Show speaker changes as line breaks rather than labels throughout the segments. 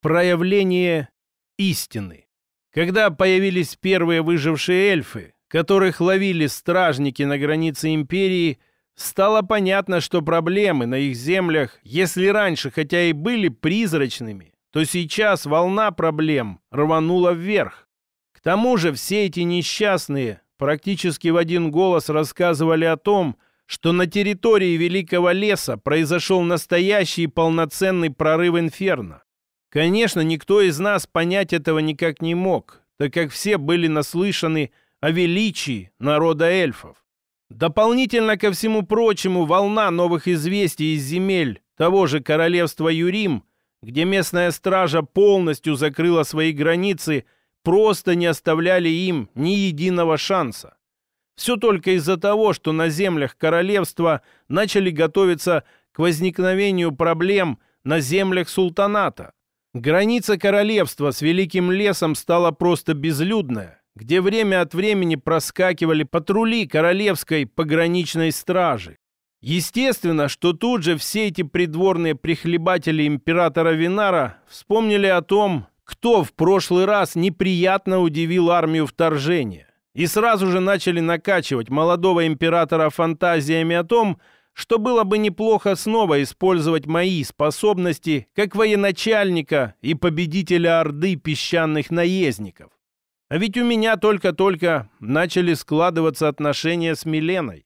проявление истины. Когда появились первые выжившие эльфы, которых ловили стражники на границе империи, стало понятно, что проблемы на их землях, если раньше хотя и были призрачными, то сейчас волна проблем рванула вверх. К тому же все эти несчастные практически в один голос рассказывали о том, что на территории Великого леса произошел настоящий полноценный прорыв инферно. Конечно, никто из нас понять этого никак не мог, так как все были наслышаны о величии народа эльфов. Дополнительно ко всему прочему, волна новых известий из земель того же королевства Юрим, где местная стража полностью закрыла свои границы, просто не оставляли им ни единого шанса. Все только из-за того, что на землях королевства начали готовиться к возникновению проблем на землях султаната. Граница королевства с Великим лесом стала просто безлюдная, где время от времени проскакивали патрули королевской пограничной стражи. Естественно, что тут же все эти придворные прихлебатели императора Винара вспомнили о том, кто в прошлый раз неприятно удивил армию вторжения, и сразу же начали накачивать молодого императора фантазиями о том, что было бы неплохо снова использовать мои способности как военачальника и победителя Орды песчаных наездников. А ведь у меня только-только начали складываться отношения с Миленой.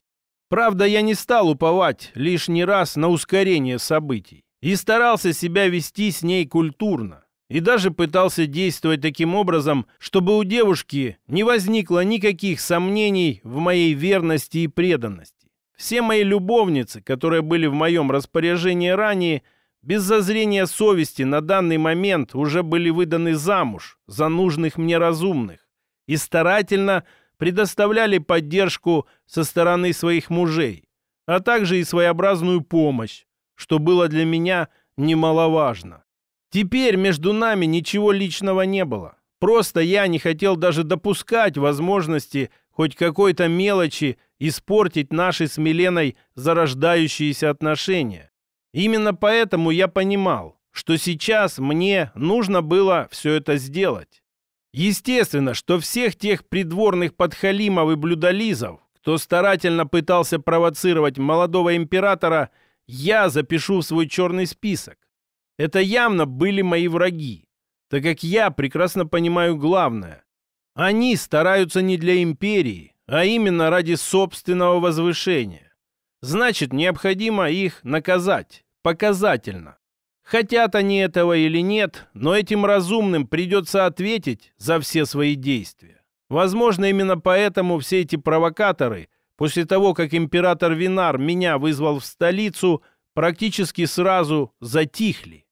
Правда, я не стал уповать лишний раз на ускорение событий и старался себя вести с ней культурно. И даже пытался действовать таким образом, чтобы у девушки не возникло никаких сомнений в моей верности и преданности. Все мои любовницы, которые были в моем распоряжении ранее, без зазрения совести на данный момент уже были выданы замуж за нужных мне разумных и старательно предоставляли поддержку со стороны своих мужей, а также и своеобразную помощь, что было для меня немаловажно. Теперь между нами ничего личного не было. Просто я не хотел даже допускать возможности хоть какой-то мелочи испортить наши с Миленой зарождающиеся отношения. Именно поэтому я понимал, что сейчас мне нужно было все это сделать. Естественно, что всех тех придворных подхалимов и блюдолизов, кто старательно пытался провоцировать молодого императора, я запишу в свой черный список. Это явно были мои враги, так как я прекрасно понимаю главное. Они стараются не для империи, а именно ради собственного возвышения. Значит, необходимо их наказать, показательно. Хотят они этого или нет, но этим разумным придется ответить за все свои действия. Возможно, именно поэтому все эти провокаторы, после того, как император Винар меня вызвал в столицу, практически сразу затихли.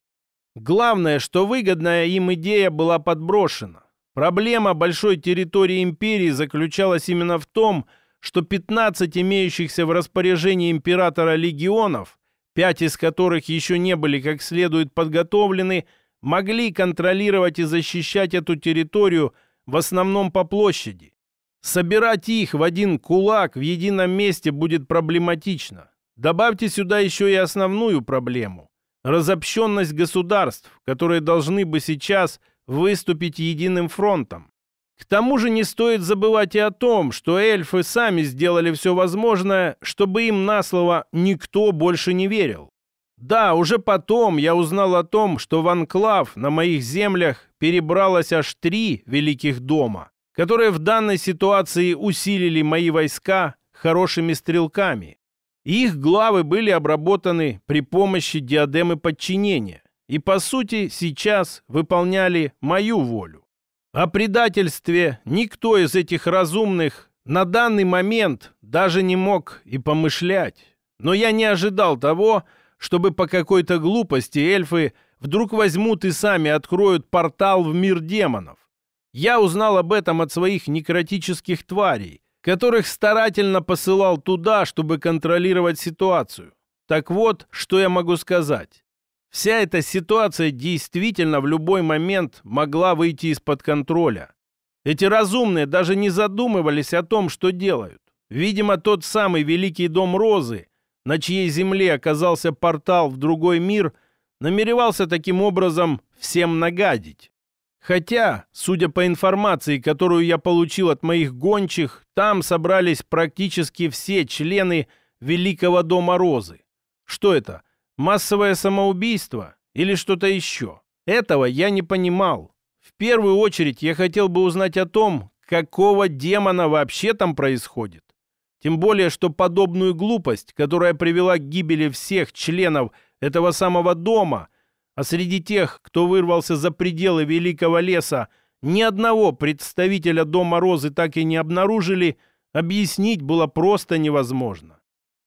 Главное, что выгодная им идея была подброшена. Проблема большой территории империи заключалась именно в том, что 15 имеющихся в распоряжении императора легионов, пять из которых еще не были как следует подготовлены, могли контролировать и защищать эту территорию в основном по площади. Собирать их в один кулак в едином месте будет проблематично. Добавьте сюда еще и основную проблему – разобщенность государств, которые должны бы сейчас – выступить единым фронтом. К тому же не стоит забывать и о том, что эльфы сами сделали все возможное, чтобы им на слово никто больше не верил. Да, уже потом я узнал о том, что в анклав на моих землях перебралось аж три великих дома, которые в данной ситуации усилили мои войска хорошими стрелками. Их главы были обработаны при помощи диадемы подчинения и, по сути, сейчас выполняли мою волю. О предательстве никто из этих разумных на данный момент даже не мог и помышлять. Но я не ожидал того, чтобы по какой-то глупости эльфы вдруг возьмут и сами откроют портал в мир демонов. Я узнал об этом от своих некротических тварей, которых старательно посылал туда, чтобы контролировать ситуацию. Так вот, что я могу сказать. Вся эта ситуация действительно в любой момент могла выйти из-под контроля. Эти разумные даже не задумывались о том, что делают. Видимо, тот самый Великий Дом Розы, на чьей земле оказался портал в другой мир, намеревался таким образом всем нагадить. Хотя, судя по информации, которую я получил от моих гончих, там собрались практически все члены Великого Дома Розы. Что это? Массовое самоубийство или что-то еще? Этого я не понимал. В первую очередь я хотел бы узнать о том, какого демона вообще там происходит. Тем более, что подобную глупость, которая привела к гибели всех членов этого самого дома, а среди тех, кто вырвался за пределы Великого леса, ни одного представителя Дома Розы так и не обнаружили, объяснить было просто невозможно.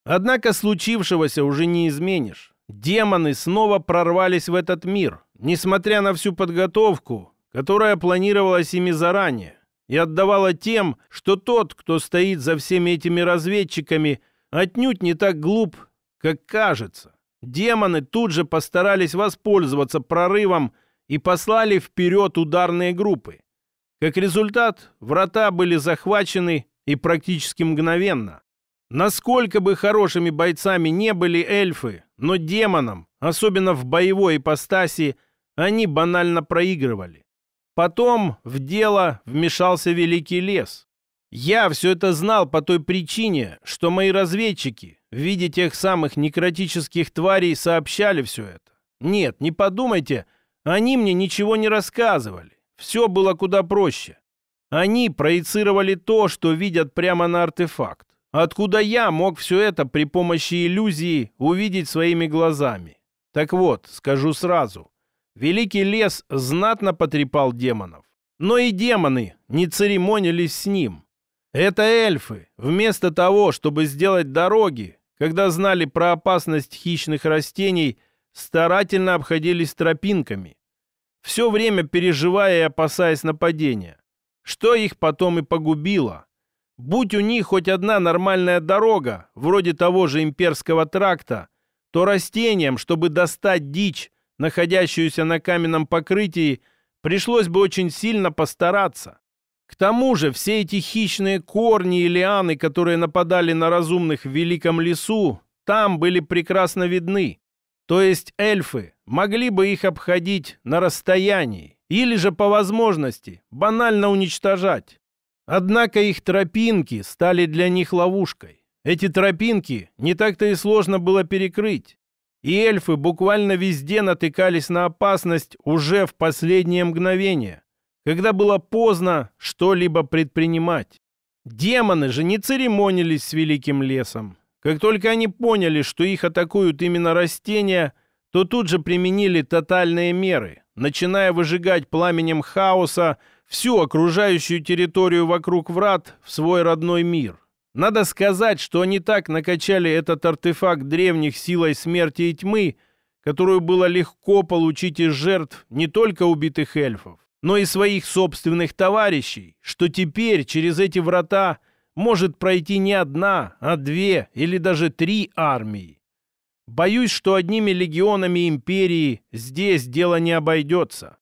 Однако случившегося уже не изменишь. Демоны снова прорвались в этот мир, несмотря на всю подготовку, которая планировалась ими заранее, и отдавала тем, что тот, кто стоит за всеми этими разведчиками, отнюдь не так глуп, как кажется. Демоны тут же постарались воспользоваться прорывом и послали вперед ударные группы. Как результат, врата были захвачены и практически мгновенно. Насколько бы хорошими бойцами не были эльфы, но демонам, особенно в боевой ипостаси, они банально проигрывали. Потом в дело вмешался Великий Лес. Я все это знал по той причине, что мои разведчики в виде тех самых некротических тварей сообщали все это. Нет, не подумайте, они мне ничего не рассказывали. Все было куда проще. Они проецировали то, что видят прямо на артефакт. Откуда я мог все это при помощи иллюзии увидеть своими глазами? Так вот, скажу сразу. Великий лес знатно потрепал демонов. Но и демоны не церемонились с ним. Это эльфы, вместо того, чтобы сделать дороги, когда знали про опасность хищных растений, старательно обходились тропинками, все время переживая и опасаясь нападения, что их потом и погубило. Будь у них хоть одна нормальная дорога, вроде того же имперского тракта, то растениям, чтобы достать дичь, находящуюся на каменном покрытии, пришлось бы очень сильно постараться. К тому же все эти хищные корни и лианы, которые нападали на разумных в Великом лесу, там были прекрасно видны. То есть эльфы могли бы их обходить на расстоянии или же по возможности банально уничтожать. Однако их тропинки стали для них ловушкой. Эти тропинки не так-то и сложно было перекрыть. И эльфы буквально везде натыкались на опасность уже в последнее мгновение, когда было поздно что-либо предпринимать. Демоны же не церемонились с великим лесом. Как только они поняли, что их атакуют именно растения, то тут же применили тотальные меры, начиная выжигать пламенем хаоса всю окружающую территорию вокруг врат в свой родной мир. Надо сказать, что они так накачали этот артефакт древних силой смерти и тьмы, которую было легко получить из жертв не только убитых эльфов, но и своих собственных товарищей, что теперь через эти врата может пройти не одна, а две или даже три армии. Боюсь, что одними легионами империи здесь дело не обойдется.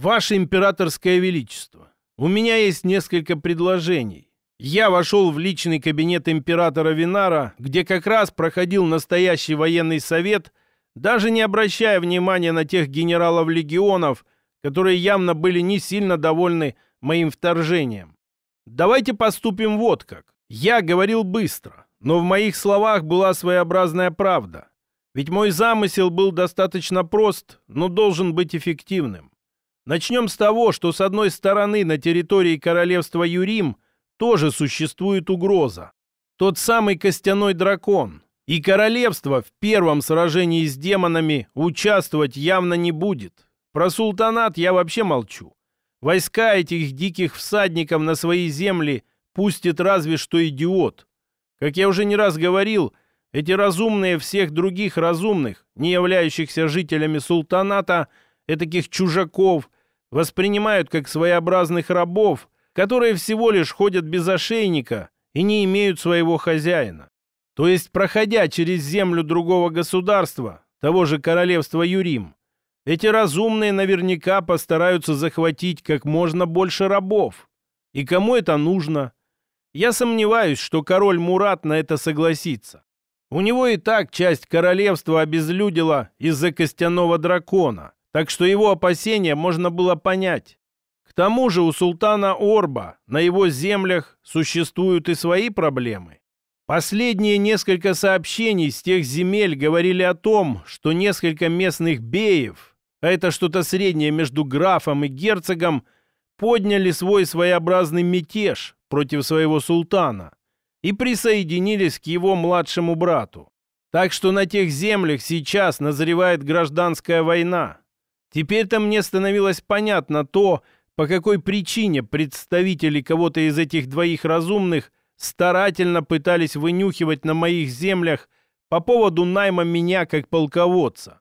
«Ваше императорское величество, у меня есть несколько предложений. Я вошел в личный кабинет императора Винара, где как раз проходил настоящий военный совет, даже не обращая внимания на тех генералов-легионов, которые явно были не сильно довольны моим вторжением. Давайте поступим вот как. Я говорил быстро, но в моих словах была своеобразная правда. Ведь мой замысел был достаточно прост, но должен быть эффективным. Начнем с того, что с одной стороны на территории королевства Юрим тоже существует угроза. Тот самый костяной дракон. И королевство в первом сражении с демонами участвовать явно не будет. Про султанат я вообще молчу. Войска этих диких всадников на свои земли пустит разве что идиот. Как я уже не раз говорил, эти разумные всех других разумных, не являющихся жителями султаната, этаких чужаков – воспринимают как своеобразных рабов, которые всего лишь ходят без ошейника и не имеют своего хозяина. То есть, проходя через землю другого государства, того же королевства Юрим, эти разумные наверняка постараются захватить как можно больше рабов. И кому это нужно? Я сомневаюсь, что король Мурат на это согласится. У него и так часть королевства обезлюдила из-за костяного дракона, так что его опасения можно было понять. К тому же у султана Орба на его землях существуют и свои проблемы. Последние несколько сообщений с тех земель говорили о том, что несколько местных беев, а это что-то среднее между графом и герцогом, подняли свой своеобразный мятеж против своего султана и присоединились к его младшему брату. Так что на тех землях сейчас назревает гражданская война. Теперь-то мне становилось понятно то, по какой причине представители кого-то из этих двоих разумных старательно пытались вынюхивать на моих землях по поводу найма меня как полководца.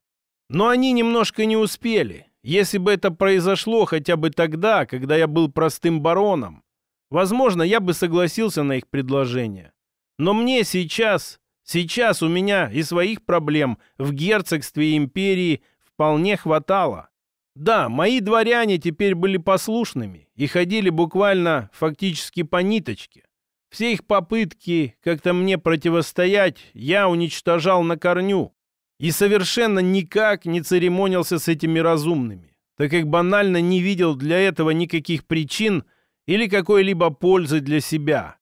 Но они немножко не успели. Если бы это произошло хотя бы тогда, когда я был простым бароном, возможно, я бы согласился на их предложение. Но мне сейчас, сейчас у меня и своих проблем в герцогстве и империи вполне хватало. Да, мои дворяне теперь были послушными и ходили буквально фактически по ниточке. Все их попытки как-то мне противостоять я уничтожал на корню и совершенно никак не церемонился с этими разумными, так как банально не видел для этого никаких причин или какой-либо пользы для себя.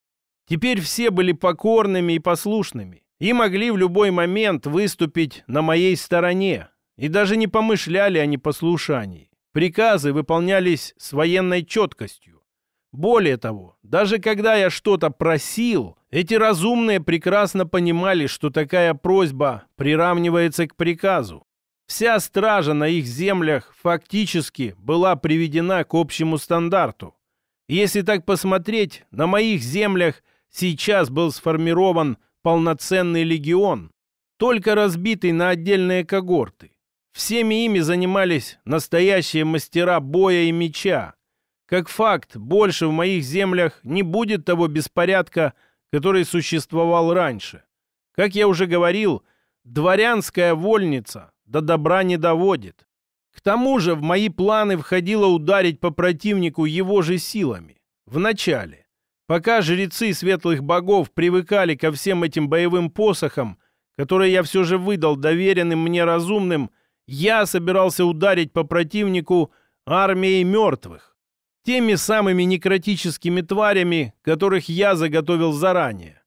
Теперь все были покорными и послушными и могли в любой момент выступить на моей стороне, и даже не помышляли о непослушании. Приказы выполнялись с военной четкостью. Более того, даже когда я что-то просил, эти разумные прекрасно понимали, что такая просьба приравнивается к приказу. Вся стража на их землях фактически была приведена к общему стандарту. Если так посмотреть, на моих землях сейчас был сформирован полноценный легион, только разбитый на отдельные когорты. Всеми ими занимались настоящие мастера боя и меча. Как факт, больше в моих землях не будет того беспорядка, который существовал раньше. Как я уже говорил, дворянская вольница до добра не доводит. К тому же в мои планы входило ударить по противнику его же силами. Вначале. Пока жрецы светлых богов привыкали ко всем этим боевым посохам, которые я все же выдал доверенным мне разумным, я собирался ударить по противнику армией мертвых. Теми самыми некротическими тварями, которых я заготовил заранее.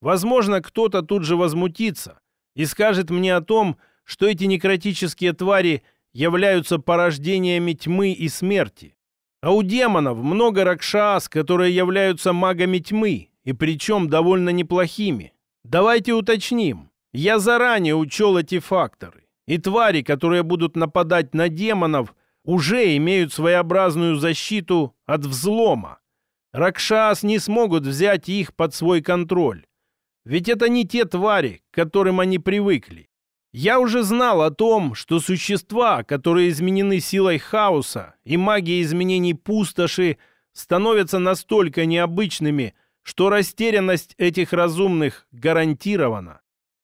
Возможно, кто-то тут же возмутится и скажет мне о том, что эти некротические твари являются порождениями тьмы и смерти. А у демонов много ракшас, которые являются магами тьмы, и причем довольно неплохими. Давайте уточним. Я заранее учел эти факторы. И твари, которые будут нападать на демонов, уже имеют своеобразную защиту от взлома. Ракшас не смогут взять их под свой контроль. Ведь это не те твари, к которым они привыкли. Я уже знал о том, что существа, которые изменены силой хаоса и магией изменений пустоши, становятся настолько необычными, что растерянность этих разумных гарантирована.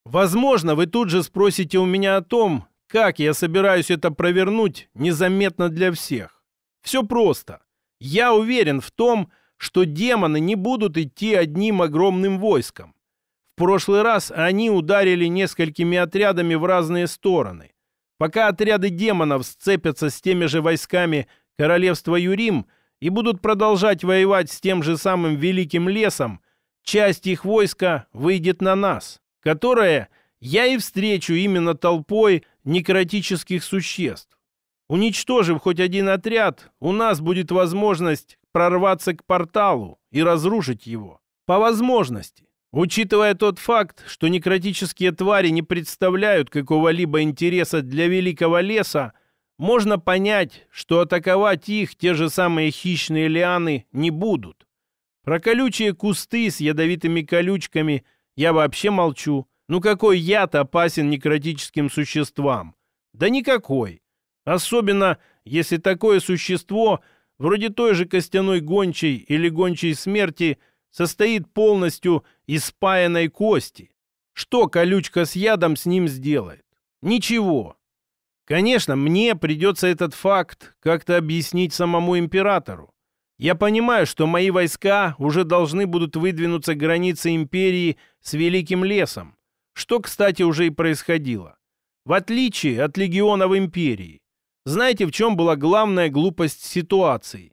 Возможно, вы тут же спросите у меня о том, как я собираюсь это провернуть незаметно для всех. Все просто. Я уверен в том, что демоны не будут идти одним огромным войском. В прошлый раз они ударили несколькими отрядами в разные стороны. Пока отряды демонов сцепятся с теми же войсками королевства Юрим и будут продолжать воевать с тем же самым Великим Лесом, часть их войска выйдет на нас которое я и встречу именно толпой некротических существ. Уничтожив хоть один отряд, у нас будет возможность прорваться к порталу и разрушить его. По возможности. Учитывая тот факт, что некротические твари не представляют какого-либо интереса для великого леса, можно понять, что атаковать их те же самые хищные лианы не будут. Про колючие кусты с ядовитыми колючками – я вообще молчу. Ну какой яд опасен некротическим существам? Да никакой. Особенно, если такое существо, вроде той же костяной гончей или гончей смерти, состоит полностью из спаянной кости. Что колючка с ядом с ним сделает? Ничего. Конечно, мне придется этот факт как-то объяснить самому императору. Я понимаю, что мои войска уже должны будут выдвинуться к границе империи с Великим лесом, что, кстати, уже и происходило. В отличие от легионов империи. Знаете, в чем была главная глупость ситуации?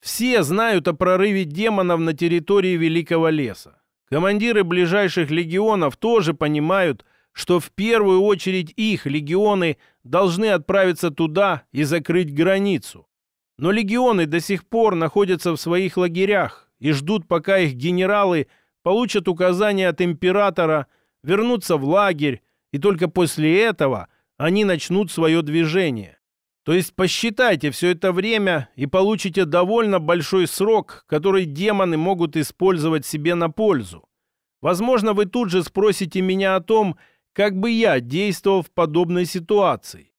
Все знают о прорыве демонов на территории Великого леса. Командиры ближайших легионов тоже понимают, что в первую очередь их легионы должны отправиться туда и закрыть границу. Но легионы до сих пор находятся в своих лагерях и ждут, пока их генералы получат указания от императора вернуться в лагерь, и только после этого они начнут свое движение. То есть посчитайте все это время и получите довольно большой срок, который демоны могут использовать себе на пользу. Возможно, вы тут же спросите меня о том, как бы я действовал в подобной ситуации.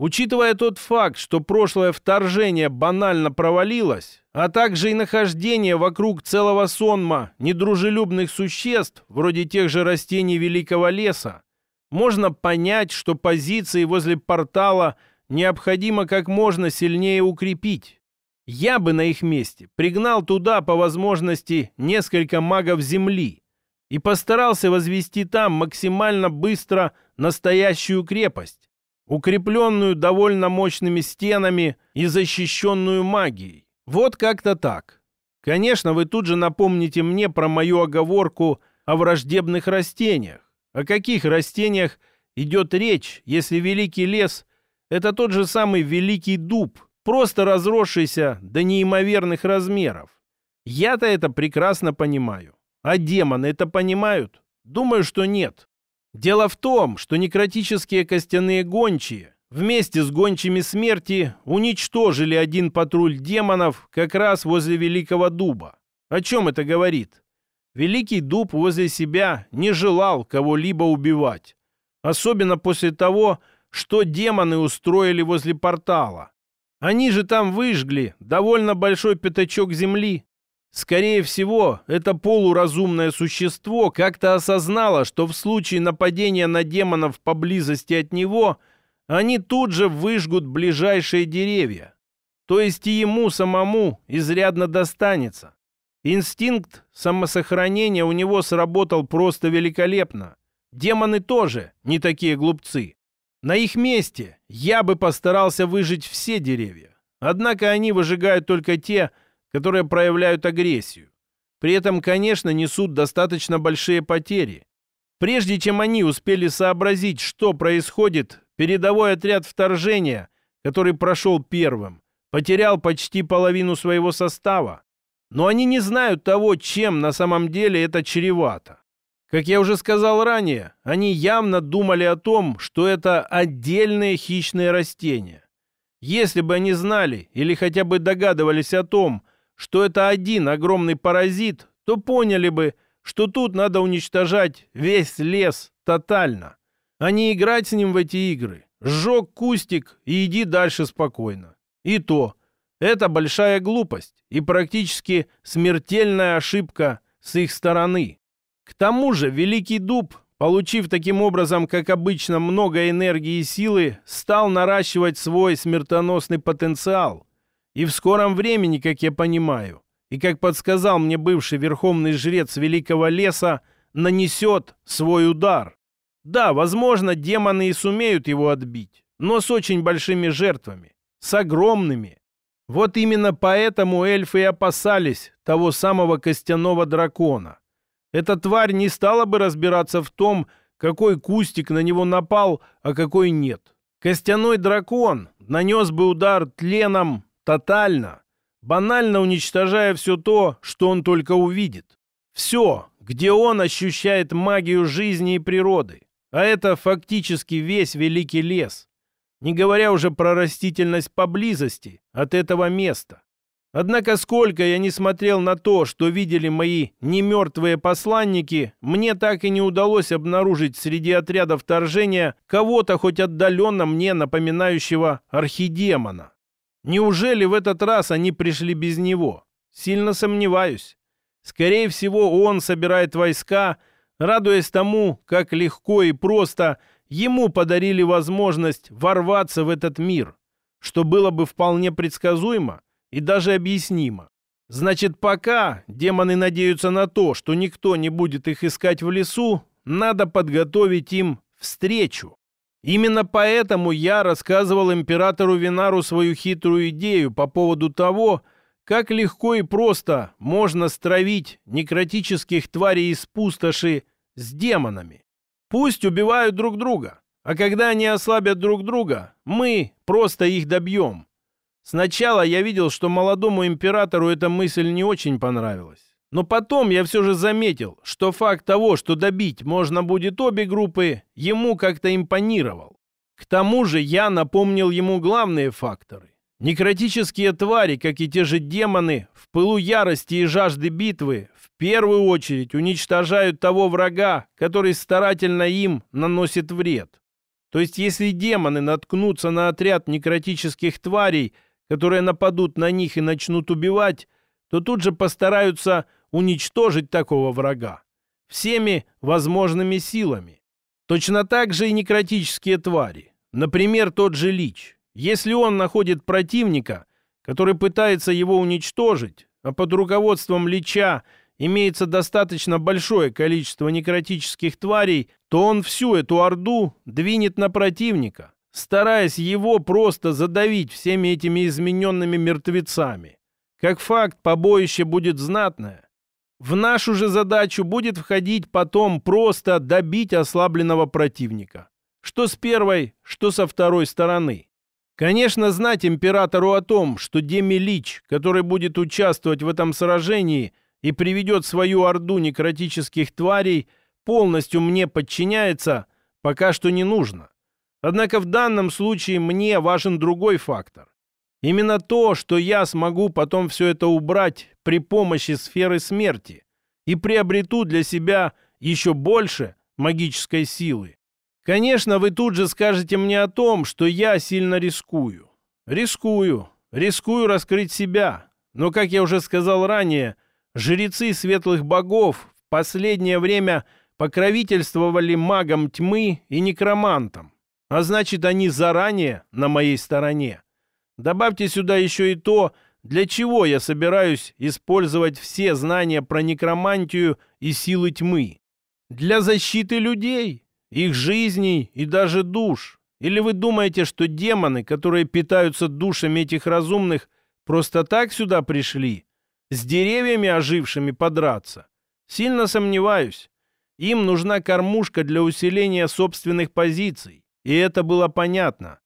Учитывая тот факт, что прошлое вторжение банально провалилось, а также и нахождение вокруг целого сонма недружелюбных существ, вроде тех же растений Великого леса, можно понять, что позиции возле портала – необходимо как можно сильнее укрепить. Я бы на их месте пригнал туда по возможности несколько магов Земли и постарался возвести там максимально быстро настоящую крепость, укрепленную довольно мощными стенами и защищенную магией. Вот как-то так. Конечно, вы тут же напомните мне про мою оговорку о враждебных растениях. О каких растениях идет речь, если Великий лес это тот же самый великий дуб, просто разросшийся до неимоверных размеров. Я-то это прекрасно понимаю. А демоны это понимают? Думаю, что нет. Дело в том, что некротические костяные гончие вместе с гончими смерти уничтожили один патруль демонов как раз возле Великого Дуба. О чем это говорит? Великий Дуб возле себя не желал кого-либо убивать. Особенно после того, что демоны устроили возле портала. Они же там выжгли довольно большой пятачок земли. Скорее всего, это полуразумное существо как-то осознало, что в случае нападения на демонов поблизости от него они тут же выжгут ближайшие деревья. То есть и ему самому изрядно достанется. Инстинкт самосохранения у него сработал просто великолепно. Демоны тоже не такие глупцы. На их месте я бы постарался выжить все деревья. Однако они выжигают только те, которые проявляют агрессию. При этом, конечно, несут достаточно большие потери. Прежде чем они успели сообразить, что происходит, передовой отряд вторжения, который прошел первым, потерял почти половину своего состава. Но они не знают того, чем на самом деле это чревато. Как я уже сказал ранее, они явно думали о том, что это отдельные хищные растения. Если бы они знали или хотя бы догадывались о том, что это один огромный паразит, то поняли бы, что тут надо уничтожать весь лес тотально, а не играть с ним в эти игры. Сжег кустик и иди дальше спокойно. И то, это большая глупость и практически смертельная ошибка с их стороны. К тому же Великий Дуб, получив таким образом, как обычно, много энергии и силы, стал наращивать свой смертоносный потенциал. И в скором времени, как я понимаю, и как подсказал мне бывший верховный жрец Великого Леса, нанесет свой удар. Да, возможно, демоны и сумеют его отбить, но с очень большими жертвами, с огромными. Вот именно поэтому эльфы и опасались того самого костяного дракона. Эта тварь не стала бы разбираться в том, какой кустик на него напал, а какой нет. Костяной дракон нанес бы удар тленом тотально, банально уничтожая все то, что он только увидит. Все, где он ощущает магию жизни и природы. А это фактически весь великий лес. Не говоря уже про растительность поблизости от этого места. Однако сколько я не смотрел на то, что видели мои немертвые посланники, мне так и не удалось обнаружить среди отряда вторжения кого-то хоть отдаленно мне напоминающего архидемона. Неужели в этот раз они пришли без него? Сильно сомневаюсь. Скорее всего, он собирает войска, радуясь тому, как легко и просто ему подарили возможность ворваться в этот мир, что было бы вполне предсказуемо, и даже объяснимо. Значит, пока демоны надеются на то, что никто не будет их искать в лесу, надо подготовить им встречу. Именно поэтому я рассказывал императору Винару свою хитрую идею по поводу того, как легко и просто можно стравить некротических тварей из пустоши с демонами. Пусть убивают друг друга, а когда они ослабят друг друга, мы просто их добьем. Сначала я видел, что молодому императору эта мысль не очень понравилась. Но потом я все же заметил, что факт того, что добить можно будет обе группы, ему как-то импонировал. К тому же я напомнил ему главные факторы. Некротические твари, как и те же демоны, в пылу ярости и жажды битвы в первую очередь уничтожают того врага, который старательно им наносит вред. То есть если демоны наткнутся на отряд некротических тварей, которые нападут на них и начнут убивать, то тут же постараются уничтожить такого врага всеми возможными силами. Точно так же и некротические твари. Например, тот же Лич. Если он находит противника, который пытается его уничтожить, а под руководством Лича имеется достаточно большое количество некротических тварей, то он всю эту орду двинет на противника, стараясь его просто задавить всеми этими измененными мертвецами. Как факт, побоище будет знатное. В нашу же задачу будет входить потом просто добить ослабленного противника. Что с первой, что со второй стороны. Конечно, знать императору о том, что Демилич, который будет участвовать в этом сражении и приведет свою орду некротических тварей, полностью мне подчиняется, пока что не нужно. Однако в данном случае мне важен другой фактор. Именно то, что я смогу потом все это убрать при помощи сферы смерти и приобрету для себя еще больше магической силы. Конечно, вы тут же скажете мне о том, что я сильно рискую. Рискую. Рискую раскрыть себя. Но, как я уже сказал ранее, жрецы светлых богов в последнее время покровительствовали магам тьмы и некромантам. А значит, они заранее на моей стороне. Добавьте сюда еще и то, для чего я собираюсь использовать все знания про некромантию и силы тьмы. Для защиты людей, их жизней и даже душ. Или вы думаете, что демоны, которые питаются душами этих разумных, просто так сюда пришли? С деревьями ожившими подраться? Сильно сомневаюсь. Им нужна кормушка для усиления собственных позиций. И это было понятно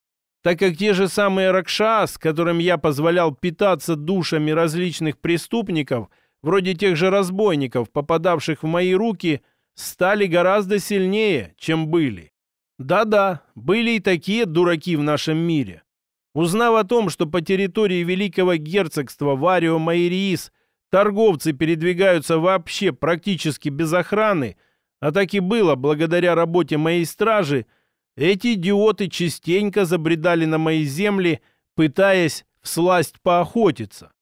так как те же самые Ракшас, которым я позволял питаться душами различных преступников, вроде тех же разбойников, попадавших в мои руки, стали гораздо сильнее, чем были. Да-да, были и такие дураки в нашем мире. Узнав о том, что по территории Великого Герцогства Варио Майриис торговцы передвигаются вообще практически без охраны, а так и было благодаря работе моей стражи – эти идиоты частенько забредали на мои земли, пытаясь всласть поохотиться.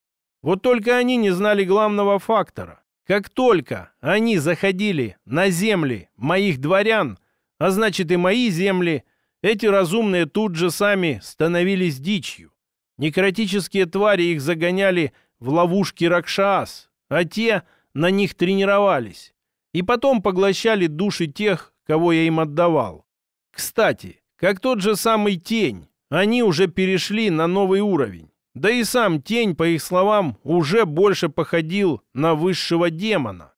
Вот только они не знали главного фактора. Как только они заходили на земли моих дворян, а значит и мои земли, эти разумные тут же сами становились дичью. Некротические твари их загоняли в ловушки Ракшас, а те на них тренировались. И потом поглощали души тех, кого я им отдавал. Кстати, как тот же самый тень, они уже перешли на новый уровень. Да и сам тень, по их словам, уже больше походил на высшего демона.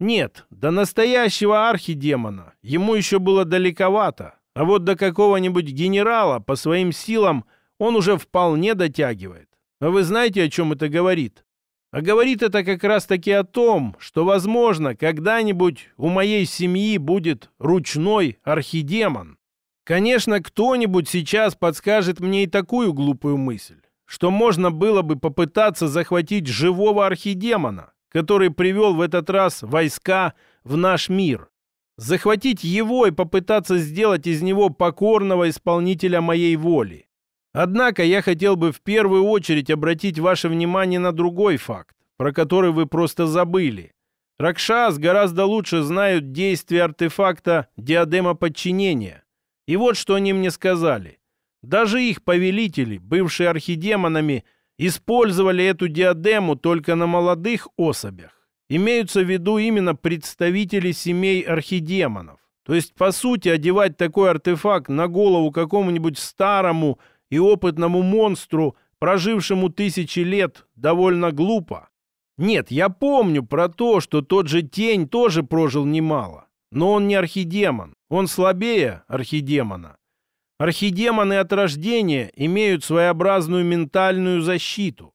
Нет, до настоящего архидемона ему еще было далековато, а вот до какого-нибудь генерала по своим силам он уже вполне дотягивает. А вы знаете, о чем это говорит? А говорит это как раз-таки о том, что, возможно, когда-нибудь у моей семьи будет ручной архидемон. Конечно, кто-нибудь сейчас подскажет мне и такую глупую мысль, что можно было бы попытаться захватить живого архидемона, который привел в этот раз войска в наш мир. Захватить его и попытаться сделать из него покорного исполнителя моей воли. Однако я хотел бы в первую очередь обратить ваше внимание на другой факт, про который вы просто забыли. Ракшас гораздо лучше знают действия артефакта диадема подчинения, и вот что они мне сказали. Даже их повелители, бывшие архидемонами, использовали эту диадему только на молодых особях. Имеются в виду именно представители семей архидемонов, То есть, по сути, одевать такой артефакт на голову какому-нибудь старому и опытному монстру, прожившему тысячи лет, довольно глупо. Нет, я помню про то, что тот же Тень тоже прожил немало. Но он не архидемон, он слабее архидемона. Архидемоны от рождения имеют своеобразную ментальную защиту.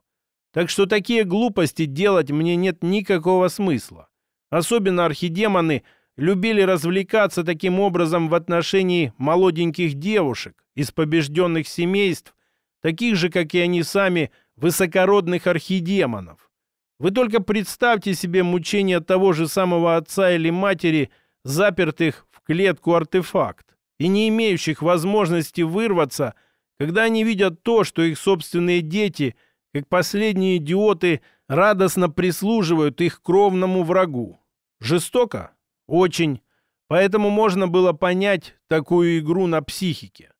Так что такие глупости делать мне нет никакого смысла. Особенно архидемоны любили развлекаться таким образом в отношении молоденьких девушек из побежденных семейств, таких же, как и они сами, высокородных архидемонов. Вы только представьте себе мучения того же самого отца или матери, запертых клетку артефакт и не имеющих возможности вырваться, когда они видят то, что их собственные дети, как последние идиоты, радостно прислуживают их кровному врагу. Жестоко? Очень. Поэтому можно было понять такую игру на психике.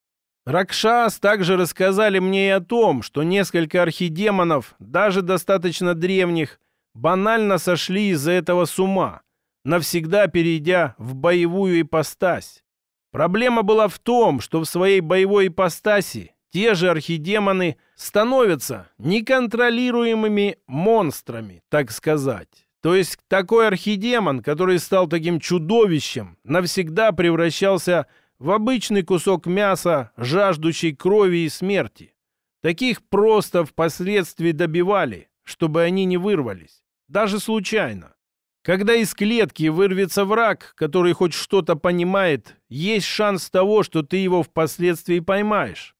Ракшас также рассказали мне и о том, что несколько архидемонов, даже достаточно древних, банально сошли из-за этого с ума, навсегда перейдя в боевую ипостась. Проблема была в том, что в своей боевой ипостаси те же архидемоны становятся неконтролируемыми монстрами, так сказать. То есть такой архидемон, который стал таким чудовищем, навсегда превращался в обычный кусок мяса, жаждущий крови и смерти. Таких просто впоследствии добивали, чтобы они не вырвались, даже случайно. Когда из клетки вырвется враг, который хоть что-то понимает, есть шанс того, что ты его впоследствии поймаешь.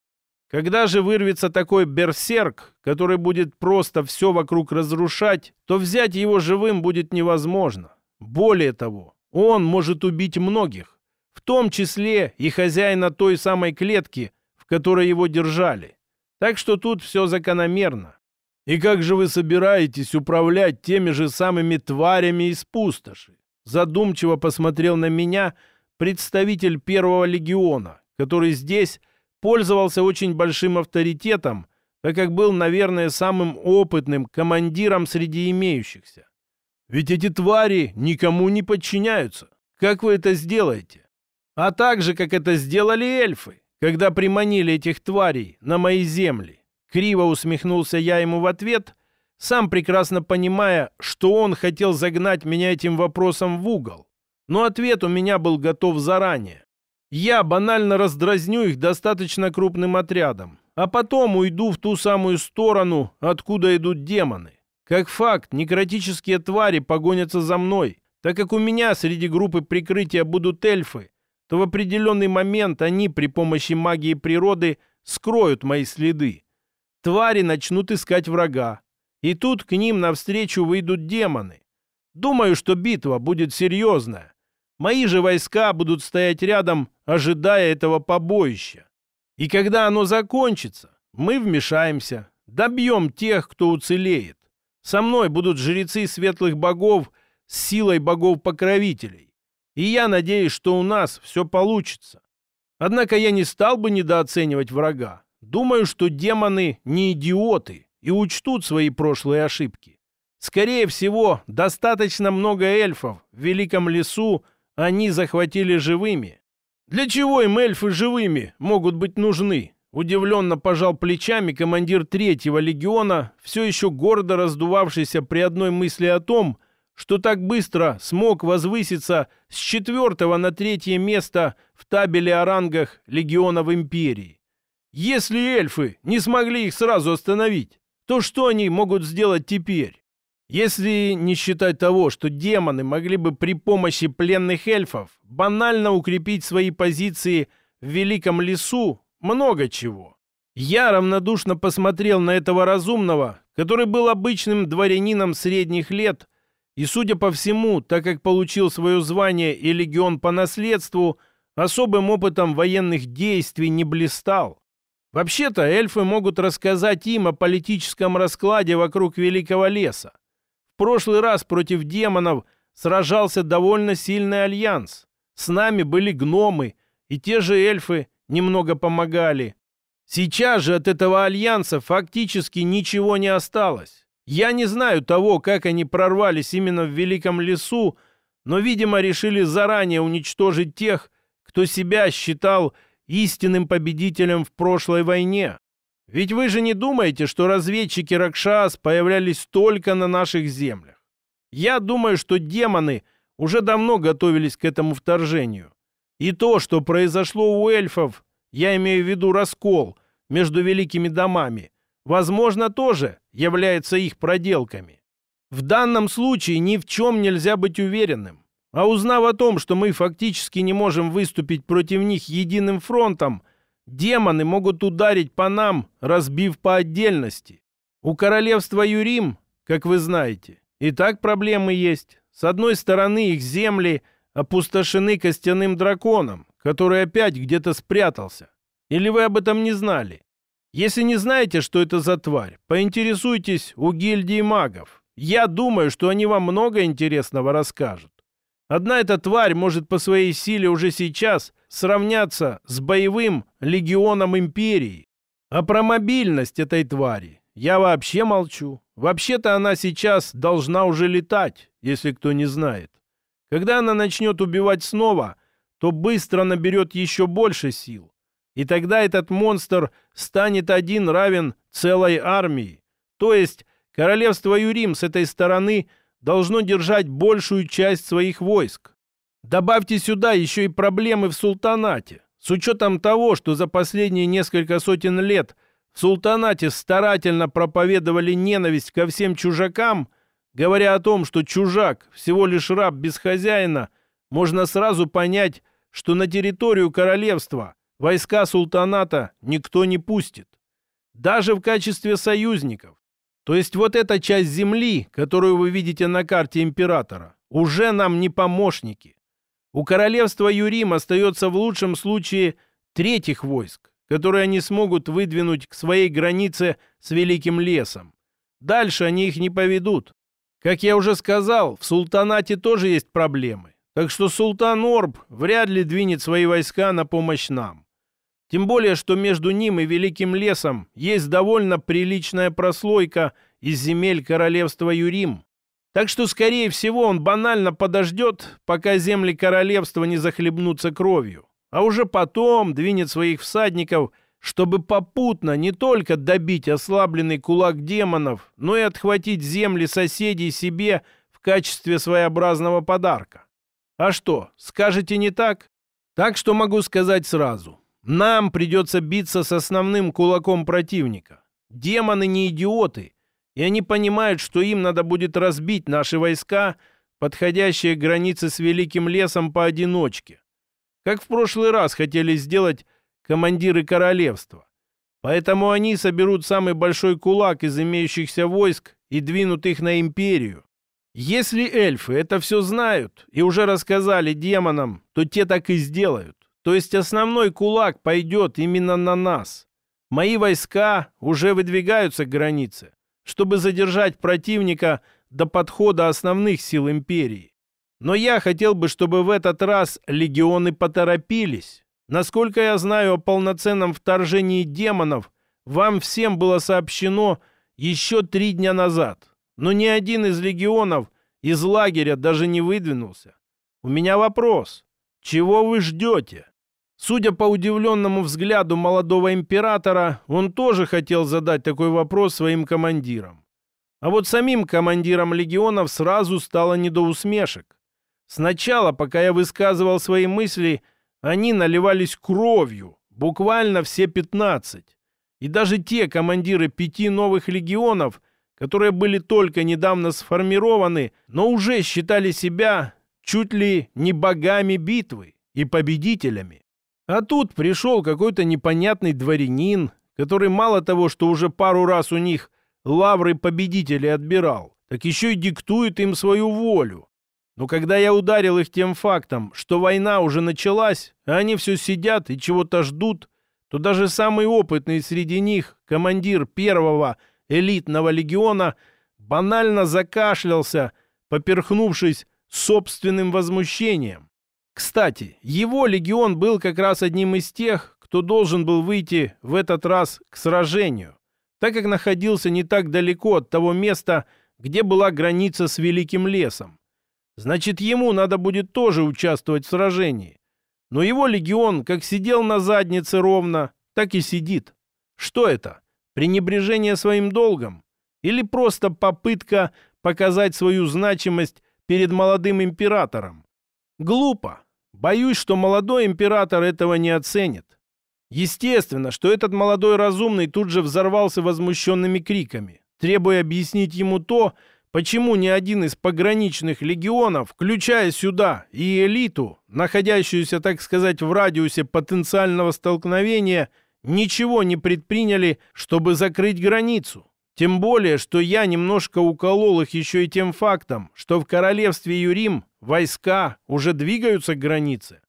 Когда же вырвется такой берсерк, который будет просто все вокруг разрушать, то взять его живым будет невозможно. Более того, он может убить многих, в том числе и хозяина той самой клетки, в которой его держали. Так что тут все закономерно. И как же вы собираетесь управлять теми же самыми тварями из пустоши? Задумчиво посмотрел на меня представитель первого легиона, который здесь пользовался очень большим авторитетом, так как был, наверное, самым опытным командиром среди имеющихся. Ведь эти твари никому не подчиняются. Как вы это сделаете? А так же, как это сделали эльфы, когда приманили этих тварей на мои земли. Криво усмехнулся я ему в ответ, сам прекрасно понимая, что он хотел загнать меня этим вопросом в угол. Но ответ у меня был готов заранее. Я банально раздразню их достаточно крупным отрядом, а потом уйду в ту самую сторону, откуда идут демоны. Как факт, некротические твари погонятся за мной, так как у меня среди группы прикрытия будут эльфы, то в определенный момент они при помощи магии природы скроют мои следы твари начнут искать врага. И тут к ним навстречу выйдут демоны. Думаю, что битва будет серьезная. Мои же войска будут стоять рядом, ожидая этого побоища. И когда оно закончится, мы вмешаемся, добьем тех, кто уцелеет. Со мной будут жрецы светлых богов с силой богов-покровителей. И я надеюсь, что у нас все получится. Однако я не стал бы недооценивать врага. Думаю, что демоны не идиоты и учтут свои прошлые ошибки. Скорее всего, достаточно много эльфов в Великом лесу они захватили живыми. Для чего им эльфы живыми могут быть нужны? Удивленно пожал плечами командир третьего легиона, все еще гордо раздувавшийся при одной мысли о том, что так быстро смог возвыситься с четвертого на третье место в табеле о рангах легионов империи. Если эльфы не смогли их сразу остановить, то что они могут сделать теперь? Если не считать того, что демоны могли бы при помощи пленных эльфов банально укрепить свои позиции в Великом лесу, много чего. Я равнодушно посмотрел на этого разумного, который был обычным дворянином средних лет, и, судя по всему, так как получил свое звание и легион по наследству, особым опытом военных действий не блистал. Вообще-то эльфы могут рассказать им о политическом раскладе вокруг Великого леса. В прошлый раз против демонов сражался довольно сильный альянс. С нами были гномы, и те же эльфы немного помогали. Сейчас же от этого альянса фактически ничего не осталось. Я не знаю того, как они прорвались именно в Великом лесу, но, видимо, решили заранее уничтожить тех, кто себя считал истинным победителем в прошлой войне. Ведь вы же не думаете, что разведчики Ракшас появлялись только на наших землях. Я думаю, что демоны уже давно готовились к этому вторжению. И то, что произошло у эльфов, я имею в виду раскол между великими домами, возможно, тоже является их проделками. В данном случае ни в чем нельзя быть уверенным. А узнав о том, что мы фактически не можем выступить против них единым фронтом, демоны могут ударить по нам, разбив по отдельности. У королевства Юрим, как вы знаете, и так проблемы есть. С одной стороны, их земли опустошены костяным драконом, который опять где-то спрятался. Или вы об этом не знали? Если не знаете, что это за тварь, поинтересуйтесь у гильдии магов. Я думаю, что они вам много интересного расскажут. Одна эта тварь может по своей силе уже сейчас сравняться с боевым легионом империи. А про мобильность этой твари я вообще молчу. Вообще-то она сейчас должна уже летать, если кто не знает. Когда она начнет убивать снова, то быстро наберет еще больше сил. И тогда этот монстр станет один равен целой армии. То есть королевство Юрим с этой стороны должно держать большую часть своих войск. Добавьте сюда еще и проблемы в султанате. С учетом того, что за последние несколько сотен лет в султанате старательно проповедовали ненависть ко всем чужакам, говоря о том, что чужак всего лишь раб без хозяина, можно сразу понять, что на территорию королевства – войска султаната никто не пустит. Даже в качестве союзников. То есть вот эта часть земли, которую вы видите на карте императора, уже нам не помощники. У королевства Юрим остается в лучшем случае третьих войск, которые они смогут выдвинуть к своей границе с Великим лесом. Дальше они их не поведут. Как я уже сказал, в султанате тоже есть проблемы. Так что султан Орб вряд ли двинет свои войска на помощь нам. Тем более, что между ним и Великим лесом есть довольно приличная прослойка из земель королевства Юрим. Так что, скорее всего, он банально подождет, пока земли королевства не захлебнутся кровью, а уже потом двинет своих всадников, чтобы попутно не только добить ослабленный кулак демонов, но и отхватить земли соседей себе в качестве своеобразного подарка. А что, скажете не так? Так что могу сказать сразу. Нам придется биться с основным кулаком противника. Демоны не идиоты, и они понимают, что им надо будет разбить наши войска, подходящие к границе с Великим лесом поодиночке. Как в прошлый раз хотели сделать командиры королевства. Поэтому они соберут самый большой кулак из имеющихся войск и двинут их на империю. Если эльфы это все знают и уже рассказали демонам, то те так и сделают. То есть основной кулак пойдет именно на нас. Мои войска уже выдвигаются к границе, чтобы задержать противника до подхода основных сил империи. Но я хотел бы, чтобы в этот раз легионы поторопились. Насколько я знаю о полноценном вторжении демонов, вам всем было сообщено еще три дня назад. Но ни один из легионов из лагеря даже не выдвинулся. У меня вопрос. Чего вы ждете? Судя по удивленному взгляду молодого императора, он тоже хотел задать такой вопрос своим командирам. А вот самим командирам легионов сразу стало не до усмешек. Сначала, пока я высказывал свои мысли, они наливались кровью, буквально все 15. И даже те командиры пяти новых легионов, которые были только недавно сформированы, но уже считали себя чуть ли не богами битвы и победителями. А тут пришел какой-то непонятный дворянин, который мало того, что уже пару раз у них лавры победителей отбирал, так еще и диктует им свою волю. Но когда я ударил их тем фактом, что война уже началась, а они все сидят и чего-то ждут, то даже самый опытный среди них, командир первого элитного легиона, банально закашлялся, поперхнувшись собственным возмущением. Кстати, его легион был как раз одним из тех, кто должен был выйти в этот раз к сражению, так как находился не так далеко от того места, где была граница с Великим лесом. Значит, ему надо будет тоже участвовать в сражении. Но его легион как сидел на заднице ровно, так и сидит. Что это? Пренебрежение своим долгом? Или просто попытка показать свою значимость перед молодым императором? Глупо. Боюсь, что молодой император этого не оценит. Естественно, что этот молодой разумный тут же взорвался возмущенными криками, требуя объяснить ему то, почему ни один из пограничных легионов, включая сюда и элиту, находящуюся, так сказать, в радиусе потенциального столкновения, ничего не предприняли, чтобы закрыть границу. Тем более, что я немножко уколол их еще и тем фактом, что в королевстве Юрим войска уже двигаются к границе.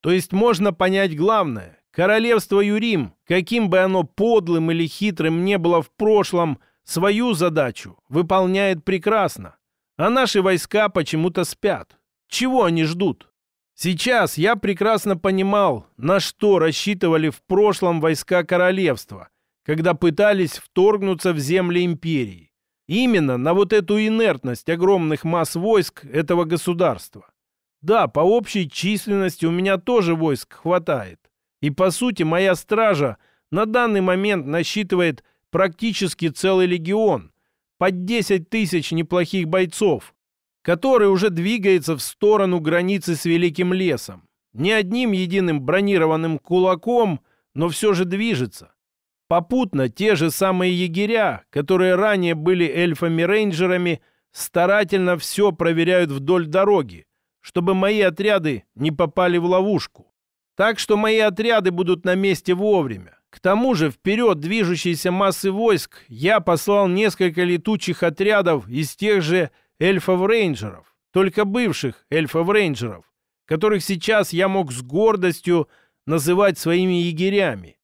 То есть можно понять главное. Королевство Юрим, каким бы оно подлым или хитрым не было в прошлом, свою задачу выполняет прекрасно. А наши войска почему-то спят. Чего они ждут? Сейчас я прекрасно понимал, на что рассчитывали в прошлом войска королевства, когда пытались вторгнуться в земли империи. Именно на вот эту инертность огромных масс войск этого государства. Да, по общей численности у меня тоже войск хватает. И по сути моя стража на данный момент насчитывает практически целый легион, под 10 тысяч неплохих бойцов, который уже двигается в сторону границы с Великим лесом. Не одним единым бронированным кулаком, но все же движется. Попутно те же самые егеря, которые ранее были эльфами-рейнджерами, старательно все проверяют вдоль дороги, чтобы мои отряды не попали в ловушку. Так что мои отряды будут на месте вовремя. К тому же вперед движущейся массы войск я послал несколько летучих отрядов из тех же эльфов-рейнджеров, только бывших эльфов-рейнджеров, которых сейчас я мог с гордостью называть своими егерями.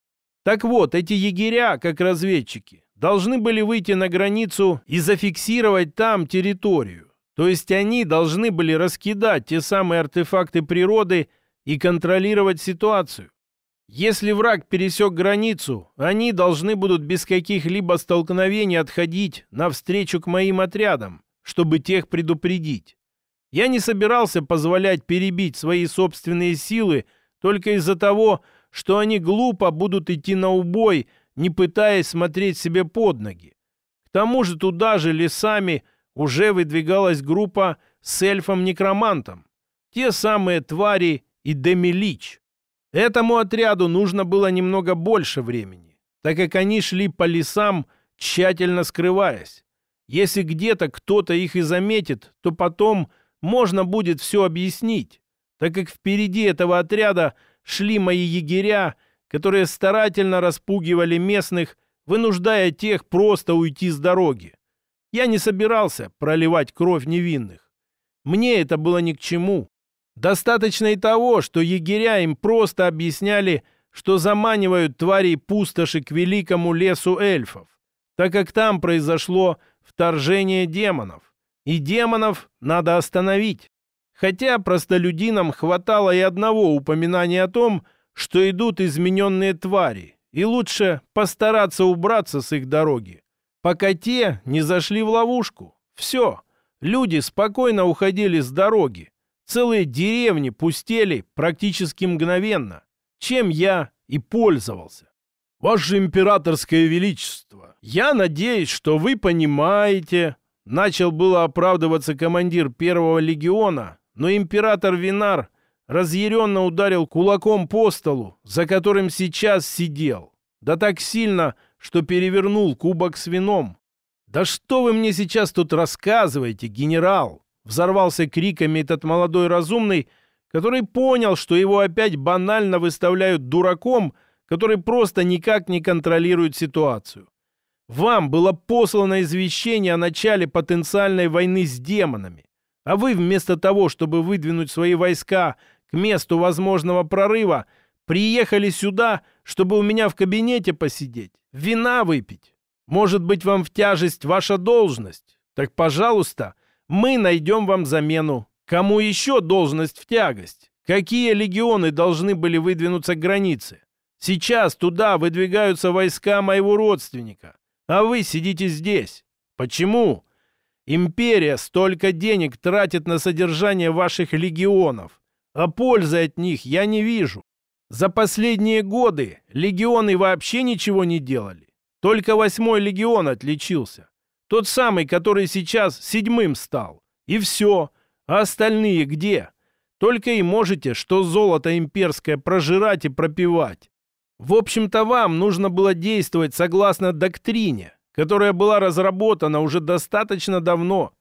Так вот, эти егеря, как разведчики, должны были выйти на границу и зафиксировать там территорию. То есть они должны были раскидать те самые артефакты природы, и контролировать ситуацию. Если враг пересек границу, они должны будут без каких-либо столкновений отходить навстречу к моим отрядам, чтобы тех предупредить. Я не собирался позволять перебить свои собственные силы только из-за того, что они глупо будут идти на убой, не пытаясь смотреть себе под ноги. К тому же туда же лесами уже выдвигалась группа с эльфом-некромантом. Те самые твари и Демилич. Этому отряду нужно было немного больше времени, так как они шли по лесам, тщательно скрываясь. Если где-то кто-то их и заметит, то потом можно будет все объяснить, так как впереди этого отряда шли мои егеря, которые старательно распугивали местных, вынуждая тех просто уйти с дороги. Я не собирался проливать кровь невинных. Мне это было ни к чему. Достаточно и того, что егеря им просто объясняли, что заманивают тварей пустоши к великому лесу эльфов, так как там произошло вторжение демонов. И демонов надо остановить. Хотя простолюдинам хватало и одного упоминания о том, что идут измененные твари, и лучше постараться убраться с их дороги, пока те не зашли в ловушку. Все, люди спокойно уходили с дороги, Целые деревни пустели практически мгновенно, чем я и пользовался. «Ваше императорское величество, я надеюсь, что вы понимаете...» Начал было оправдываться командир первого легиона, но император Винар разъяренно ударил кулаком по столу, за которым сейчас сидел. Да так сильно, что перевернул кубок с вином. «Да что вы мне сейчас тут рассказываете, генерал?» Взорвался криками этот молодой разумный, который понял, что его опять банально выставляют дураком, который просто никак не контролирует ситуацию. Вам было послано извещение о начале потенциальной войны с демонами, а вы вместо того, чтобы выдвинуть свои войска к месту возможного прорыва, приехали сюда, чтобы у меня в кабинете посидеть, вина выпить. Может быть, вам в тяжесть ваша должность? Так, пожалуйста, мы найдем вам замену. Кому еще должность в тягость? Какие легионы должны были выдвинуться к границе? Сейчас туда выдвигаются войска моего родственника, а вы сидите здесь. Почему? Империя столько денег тратит на содержание ваших легионов, а пользы от них я не вижу. За последние годы легионы вообще ничего не делали. Только восьмой легион отличился. Тот самый, который сейчас седьмым стал. И все. А остальные где? Только и можете, что золото имперское прожирать и пропивать. В общем-то, вам нужно было действовать согласно доктрине, которая была разработана уже достаточно давно.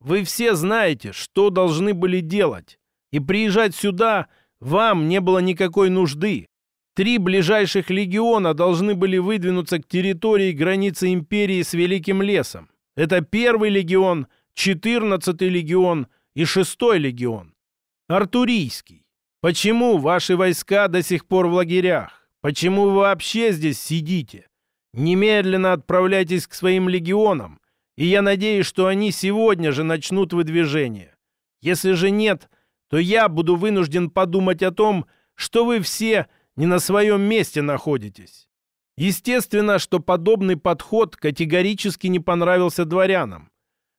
Вы все знаете, что должны были делать. И приезжать сюда вам не было никакой нужды. Три ближайших легиона должны были выдвинуться к территории границы империи с Великим лесом. Это первый легион, четырнадцатый легион и шестой легион. Артурийский. Почему ваши войска до сих пор в лагерях? Почему вы вообще здесь сидите? Немедленно отправляйтесь к своим легионам, и я надеюсь, что они сегодня же начнут выдвижение. Если же нет, то я буду вынужден подумать о том, что вы все не на своем месте находитесь. Естественно, что подобный подход категорически не понравился дворянам.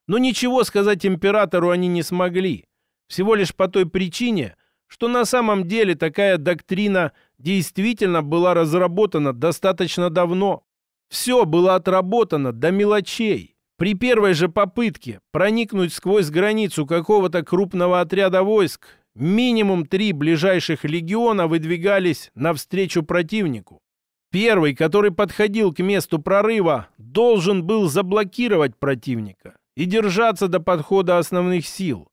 Но ничего сказать императору они не смогли. Всего лишь по той причине, что на самом деле такая доктрина действительно была разработана достаточно давно. Все было отработано до мелочей. При первой же попытке проникнуть сквозь границу какого-то крупного отряда войск минимум три ближайших легиона выдвигались навстречу противнику. Первый, который подходил к месту прорыва, должен был заблокировать противника и держаться до подхода основных сил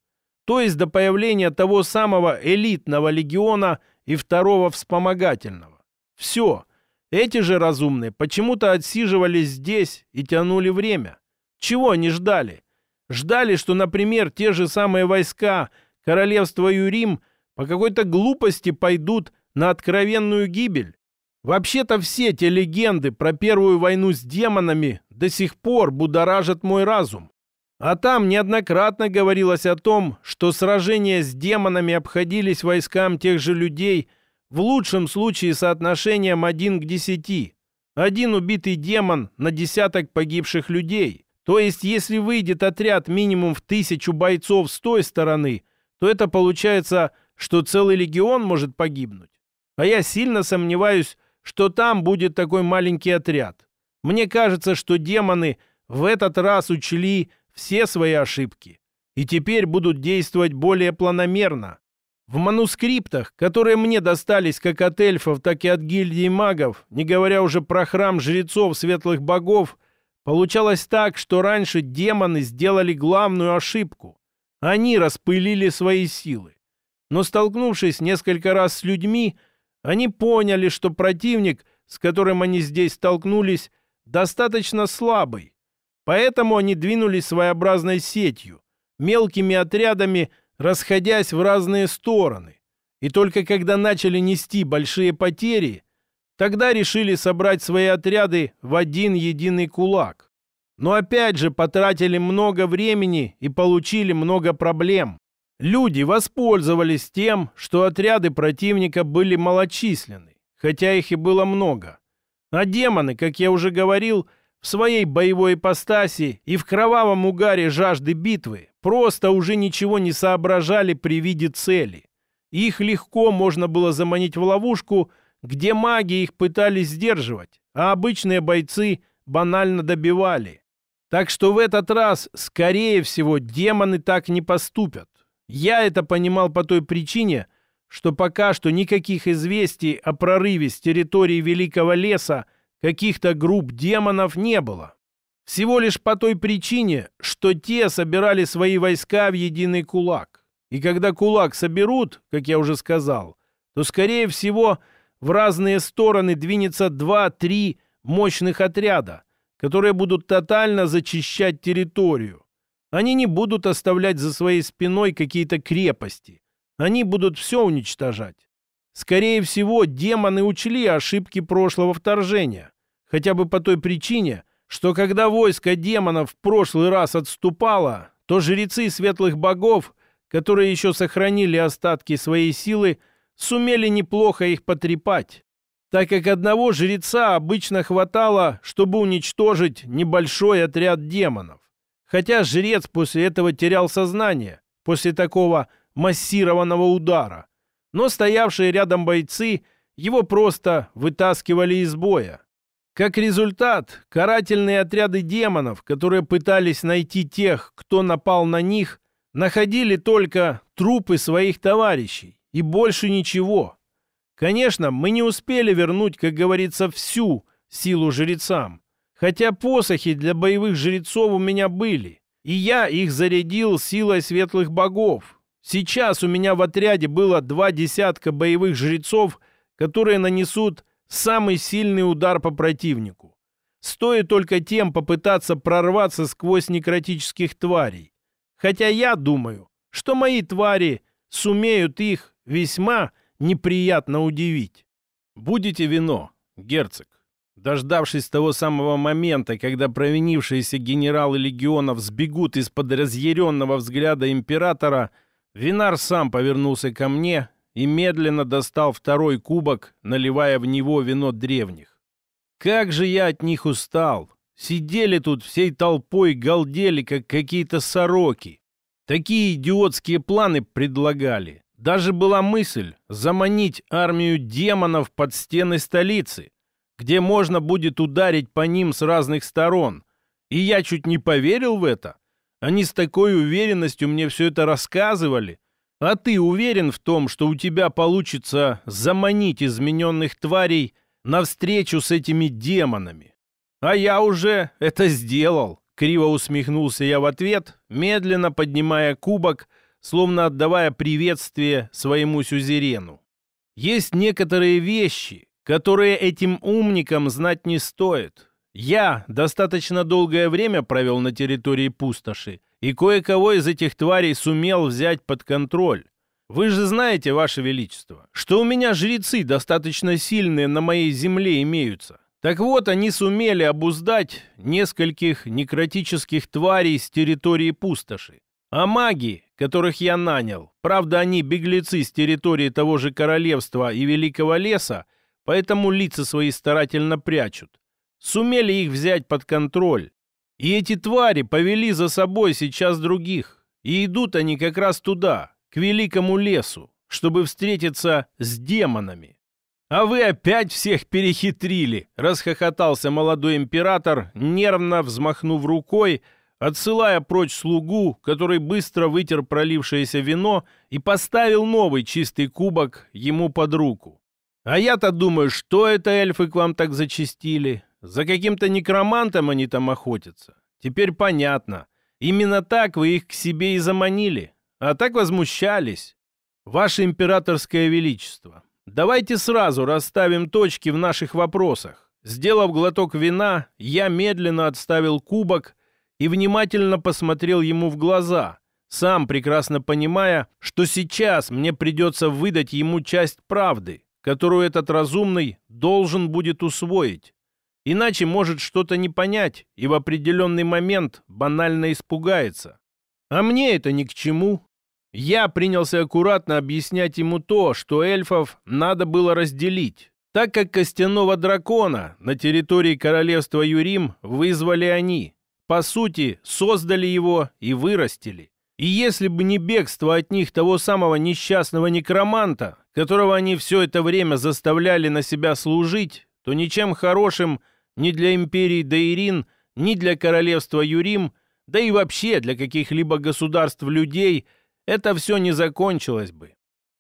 то есть до появления того самого элитного легиона и второго вспомогательного. Все. Эти же разумные почему-то отсиживались здесь и тянули время. Чего они ждали? Ждали, что, например, те же самые войска королевства Юрим по какой-то глупости пойдут на откровенную гибель. Вообще-то все те легенды про первую войну с демонами до сих пор будоражат мой разум. А там неоднократно говорилось о том, что сражения с демонами обходились войскам тех же людей в лучшем случае соотношением один к десяти. Один убитый демон на десяток погибших людей. То есть, если выйдет отряд минимум в тысячу бойцов с той стороны, то это получается, что целый легион может погибнуть. А я сильно сомневаюсь, что там будет такой маленький отряд. Мне кажется, что демоны в этот раз учли все свои ошибки и теперь будут действовать более планомерно. В манускриптах, которые мне достались как от эльфов, так и от гильдии магов, не говоря уже про храм жрецов светлых богов, получалось так, что раньше демоны сделали главную ошибку. Они распылили свои силы. Но столкнувшись несколько раз с людьми, они поняли, что противник, с которым они здесь столкнулись, достаточно слабый, Поэтому они двинулись своеобразной сетью, мелкими отрядами, расходясь в разные стороны. И только когда начали нести большие потери, тогда решили собрать свои отряды в один единый кулак. Но опять же потратили много времени и получили много проблем. Люди воспользовались тем, что отряды противника были малочисленны, хотя их и было много. А демоны, как я уже говорил, в своей боевой ипостаси и в кровавом угаре жажды битвы просто уже ничего не соображали при виде цели. Их легко можно было заманить в ловушку, где маги их пытались сдерживать, а обычные бойцы банально добивали. Так что в этот раз, скорее всего, демоны так не поступят. Я это понимал по той причине, что пока что никаких известий о прорыве с территории Великого леса каких-то групп демонов не было. Всего лишь по той причине, что те собирали свои войска в единый кулак. И когда кулак соберут, как я уже сказал, то, скорее всего, в разные стороны двинется два-три мощных отряда, которые будут тотально зачищать территорию. Они не будут оставлять за своей спиной какие-то крепости. Они будут все уничтожать. Скорее всего, демоны учли ошибки прошлого вторжения. Хотя бы по той причине, что когда войско демонов в прошлый раз отступало, то жрецы светлых богов, которые еще сохранили остатки своей силы, сумели неплохо их потрепать, так как одного жреца обычно хватало, чтобы уничтожить небольшой отряд демонов. Хотя жрец после этого терял сознание, после такого массированного удара. Но стоявшие рядом бойцы его просто вытаскивали из боя. Как результат, карательные отряды демонов, которые пытались найти тех, кто напал на них, находили только трупы своих товарищей и больше ничего. Конечно, мы не успели вернуть, как говорится, всю силу жрецам, хотя посохи для боевых жрецов у меня были, и я их зарядил силой светлых богов. Сейчас у меня в отряде было два десятка боевых жрецов, которые нанесут самый сильный удар по противнику. Стоит только тем попытаться прорваться сквозь некротических тварей. Хотя я думаю, что мои твари сумеют их весьма неприятно удивить. Будете вино, герцог. Дождавшись того самого момента, когда провинившиеся генералы легионов сбегут из-под разъяренного взгляда императора, Винар сам повернулся ко мне и медленно достал второй кубок, наливая в него вино древних. Как же я от них устал! Сидели тут всей толпой, галдели, как какие-то сороки. Такие идиотские планы предлагали. Даже была мысль заманить армию демонов под стены столицы, где можно будет ударить по ним с разных сторон. И я чуть не поверил в это. Они с такой уверенностью мне все это рассказывали, а ты уверен в том, что у тебя получится заманить измененных тварей навстречу с этими демонами? А я уже это сделал. Криво усмехнулся я в ответ, медленно поднимая кубок, словно отдавая приветствие своему сюзерену. Есть некоторые вещи, которые этим умникам знать не стоит. Я достаточно долгое время провел на территории пустоши, и кое-кого из этих тварей сумел взять под контроль. Вы же знаете, Ваше Величество, что у меня жрецы достаточно сильные на моей земле имеются. Так вот, они сумели обуздать нескольких некротических тварей с территории пустоши. А маги, которых я нанял, правда, они беглецы с территории того же королевства и великого леса, поэтому лица свои старательно прячут, сумели их взять под контроль. И эти твари повели за собой сейчас других. И идут они как раз туда, к великому лесу, чтобы встретиться с демонами. «А вы опять всех перехитрили!» — расхохотался молодой император, нервно взмахнув рукой, отсылая прочь слугу, который быстро вытер пролившееся вино и поставил новый чистый кубок ему под руку. «А я-то думаю, что это эльфы к вам так зачистили? За каким-то некромантом они там охотятся. Теперь понятно. Именно так вы их к себе и заманили. А так возмущались. Ваше императорское величество, давайте сразу расставим точки в наших вопросах. Сделав глоток вина, я медленно отставил кубок и внимательно посмотрел ему в глаза, сам прекрасно понимая, что сейчас мне придется выдать ему часть правды, которую этот разумный должен будет усвоить. Иначе может что-то не понять и в определенный момент банально испугается. А мне это ни к чему. Я принялся аккуратно объяснять ему то, что эльфов надо было разделить, так как костяного дракона на территории королевства Юрим вызвали они. По сути, создали его и вырастили. И если бы не бегство от них того самого несчастного некроманта, которого они все это время заставляли на себя служить, то ничем хорошим ни для империи Дейрин, ни для королевства Юрим, да и вообще для каких-либо государств людей это все не закончилось бы.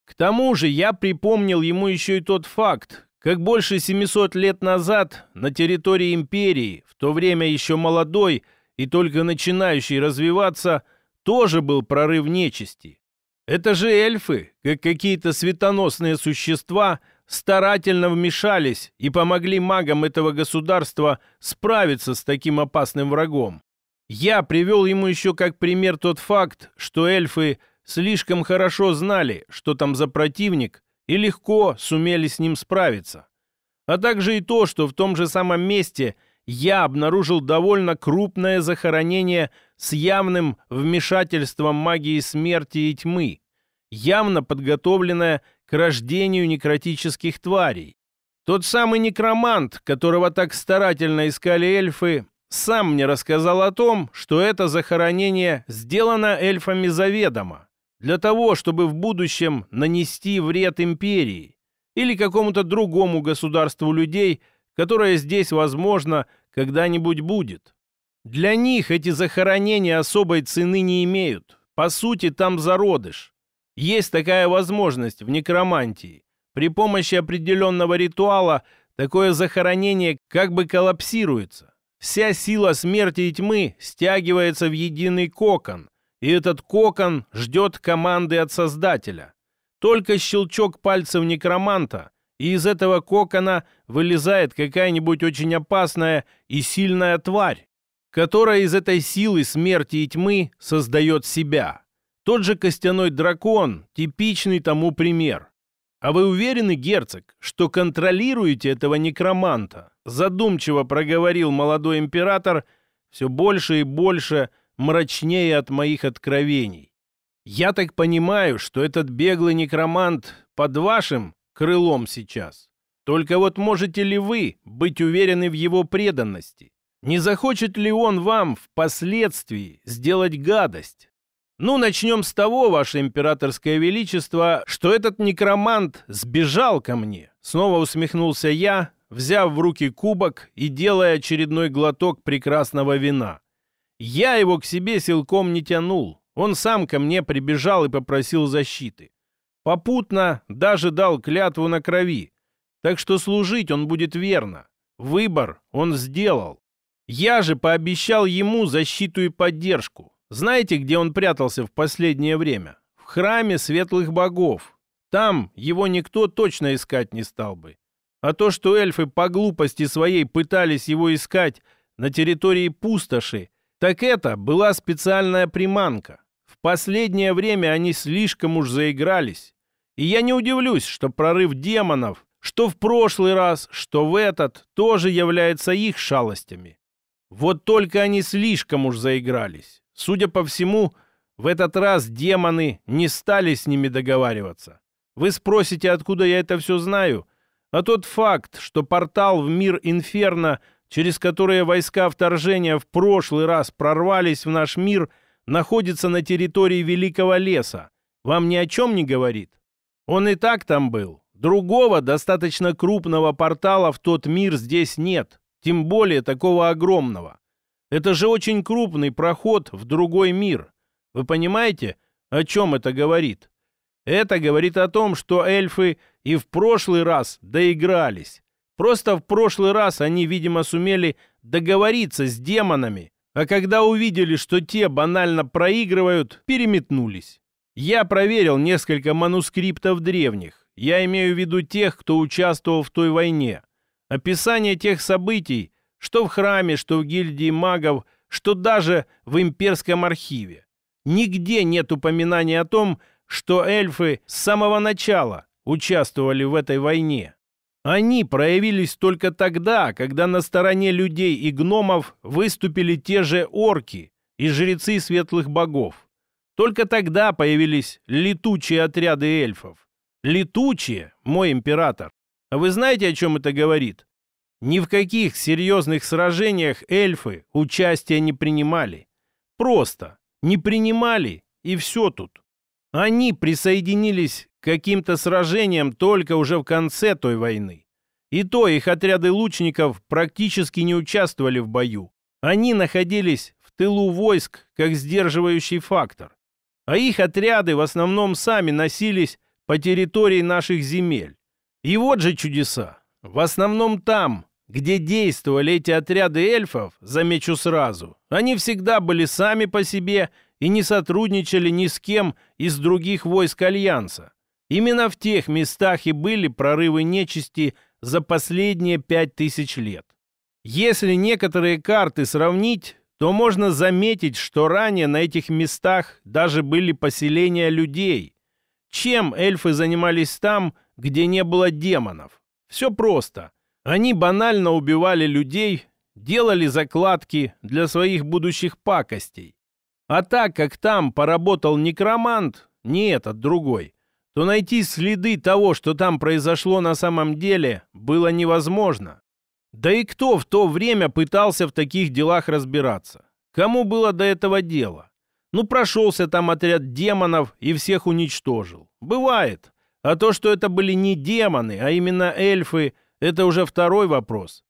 К тому же я припомнил ему еще и тот факт, как больше 700 лет назад на территории империи, в то время еще молодой и только начинающий развиваться, тоже был прорыв нечисти. Это же эльфы, как какие-то светоносные существа, старательно вмешались и помогли магам этого государства справиться с таким опасным врагом. Я привел ему еще как пример тот факт, что эльфы слишком хорошо знали, что там за противник, и легко сумели с ним справиться. А также и то, что в том же самом месте я обнаружил довольно крупное захоронение с явным вмешательством магии смерти и тьмы, явно подготовленное к рождению некротических тварей. Тот самый некромант, которого так старательно искали эльфы, сам мне рассказал о том, что это захоронение сделано эльфами заведомо, для того, чтобы в будущем нанести вред империи или какому-то другому государству людей, которое здесь, возможно, когда-нибудь будет. Для них эти захоронения особой цены не имеют. По сути, там зародыш. Есть такая возможность в некромантии. При помощи определенного ритуала такое захоронение как бы коллапсируется. Вся сила смерти и тьмы стягивается в единый кокон, и этот кокон ждет команды от Создателя. Только щелчок пальцев некроманта, и из этого кокона вылезает какая-нибудь очень опасная и сильная тварь, которая из этой силы смерти и тьмы создает себя. Тот же костяной дракон – типичный тому пример. А вы уверены, герцог, что контролируете этого некроманта? Задумчиво проговорил молодой император, все больше и больше мрачнее от моих откровений. Я так понимаю, что этот беглый некромант под вашим крылом сейчас. Только вот можете ли вы быть уверены в его преданности? Не захочет ли он вам впоследствии сделать гадость? Ну, начнем с того, ваше императорское величество, что этот некромант сбежал ко мне. Снова усмехнулся я, взяв в руки кубок и делая очередной глоток прекрасного вина. Я его к себе силком не тянул. Он сам ко мне прибежал и попросил защиты. Попутно даже дал клятву на крови. Так что служить он будет верно. Выбор он сделал. Я же пообещал ему защиту и поддержку. Знаете, где он прятался в последнее время? В храме светлых богов. Там его никто точно искать не стал бы. А то, что эльфы по глупости своей пытались его искать на территории пустоши, так это была специальная приманка. В последнее время они слишком уж заигрались. И я не удивлюсь, что прорыв демонов, что в прошлый раз, что в этот, тоже является их шалостями. Вот только они слишком уж заигрались. Судя по всему, в этот раз демоны не стали с ними договариваться. Вы спросите, откуда я это все знаю? А тот факт, что портал в мир Инферно, через который войска вторжения в прошлый раз прорвались в наш мир, находится на территории Великого леса, вам ни о чем не говорит? Он и так там был. Другого достаточно крупного портала в тот мир здесь нет, тем более такого огромного. Это же очень крупный проход в другой мир. Вы понимаете, о чем это говорит? Это говорит о том, что эльфы и в прошлый раз доигрались. Просто в прошлый раз они, видимо, сумели договориться с демонами, а когда увидели, что те банально проигрывают, переметнулись. Я проверил несколько манускриптов древних. Я имею в виду тех, кто участвовал в той войне. Описание тех событий что в храме, что в гильдии магов, что даже в имперском архиве. Нигде нет упоминания о том, что эльфы с самого начала участвовали в этой войне. Они проявились только тогда, когда на стороне людей и гномов выступили те же орки и жрецы светлых богов. Только тогда появились летучие отряды эльфов. Летучие, мой император. А вы знаете, о чем это говорит? Ни в каких серьезных сражениях эльфы участия не принимали. Просто не принимали, и все тут. Они присоединились к каким-то сражениям только уже в конце той войны. И то их отряды лучников практически не участвовали в бою. Они находились в тылу войск как сдерживающий фактор. А их отряды в основном сами носились по территории наших земель. И вот же чудеса. В основном там, где действовали эти отряды эльфов, замечу сразу, они всегда были сами по себе и не сотрудничали ни с кем из других войск Альянса. Именно в тех местах и были прорывы нечисти за последние пять тысяч лет. Если некоторые карты сравнить, то можно заметить, что ранее на этих местах даже были поселения людей. Чем эльфы занимались там, где не было демонов? Все просто – они банально убивали людей, делали закладки для своих будущих пакостей. А так как там поработал некромант, не этот, другой, то найти следы того, что там произошло на самом деле, было невозможно. Да и кто в то время пытался в таких делах разбираться? Кому было до этого дело? Ну, прошелся там отряд демонов и всех уничтожил. Бывает. А то, что это были не демоны, а именно эльфы, это уже второй вопрос.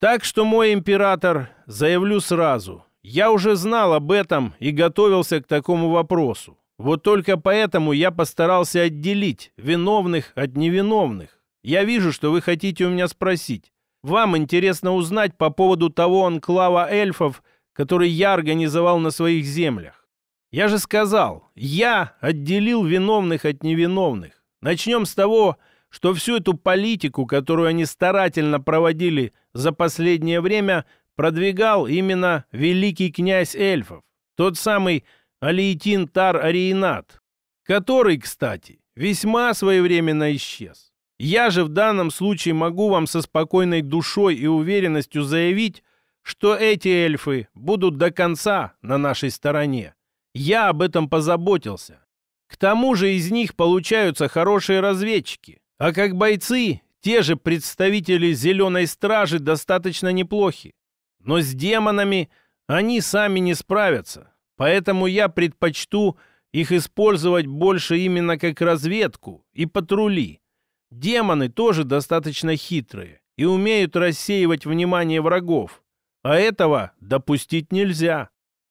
Так что, мой император, заявлю сразу, я уже знал об этом и готовился к такому вопросу. Вот только поэтому я постарался отделить виновных от невиновных. Я вижу, что вы хотите у меня спросить. Вам интересно узнать по поводу того анклава эльфов, который я организовал на своих землях. Я же сказал, я отделил виновных от невиновных. Начнем с того, что всю эту политику, которую они старательно проводили за последнее время, продвигал именно великий князь эльфов, тот самый Алиетин Тар-Ариенат, который, кстати, весьма своевременно исчез. Я же в данном случае могу вам со спокойной душой и уверенностью заявить, что эти эльфы будут до конца на нашей стороне. Я об этом позаботился. К тому же из них получаются хорошие разведчики. А как бойцы, те же представители Зеленой Стражи достаточно неплохи. Но с демонами они сами не справятся. Поэтому я предпочту их использовать больше именно как разведку и патрули. Демоны тоже достаточно хитрые и умеют рассеивать внимание врагов. А этого допустить нельзя.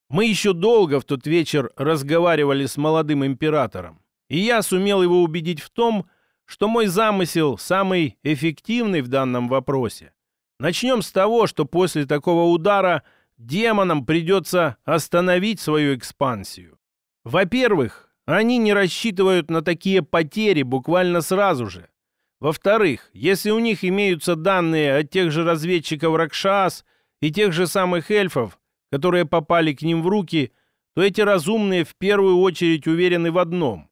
Мы еще долго в тот вечер разговаривали с молодым императором, и я сумел его убедить в том, что мой замысел самый эффективный в данном вопросе. Начнем с того, что после такого удара демонам придется остановить свою экспансию. Во-первых, они не рассчитывают на такие потери буквально сразу же. Во-вторых, если у них имеются данные от тех же разведчиков Ракшас и тех же самых эльфов, которые попали к ним в руки, то эти разумные в первую очередь уверены в одном.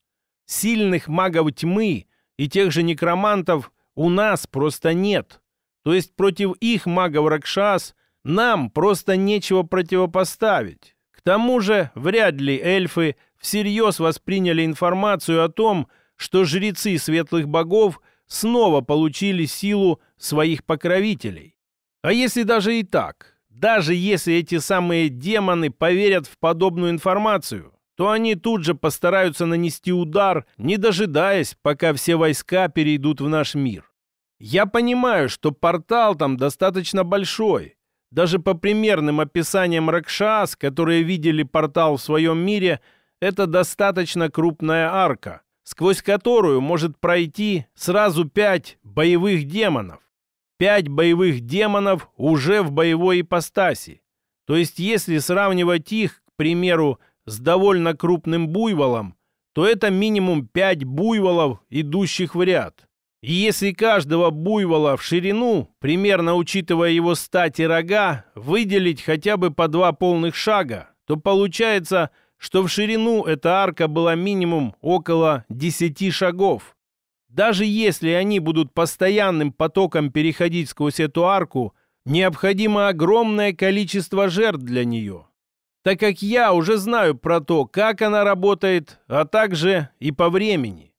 Сильных магов тьмы и тех же некромантов у нас просто нет. То есть против их магов Ракшас нам просто нечего противопоставить. К тому же вряд ли эльфы всерьез восприняли информацию о том, что жрецы светлых богов снова получили силу своих покровителей. А если даже и так, даже если эти самые демоны поверят в подобную информацию, то они тут же постараются нанести удар, не дожидаясь, пока все войска перейдут в наш мир. Я понимаю, что портал там достаточно большой. Даже по примерным описаниям Ракшас, которые видели портал в своем мире, это достаточно крупная арка, сквозь которую может пройти сразу пять боевых демонов пять боевых демонов уже в боевой ипостаси. То есть если сравнивать их, к примеру, с довольно крупным буйволом, то это минимум пять буйволов, идущих в ряд. И если каждого буйвола в ширину, примерно учитывая его стать и рога, выделить хотя бы по два полных шага, то получается, что в ширину эта арка была минимум около 10 шагов. Даже если они будут постоянным потоком переходить сквозь эту арку, необходимо огромное количество жертв для нее. Так как я уже знаю про то, как она работает, а также и по времени.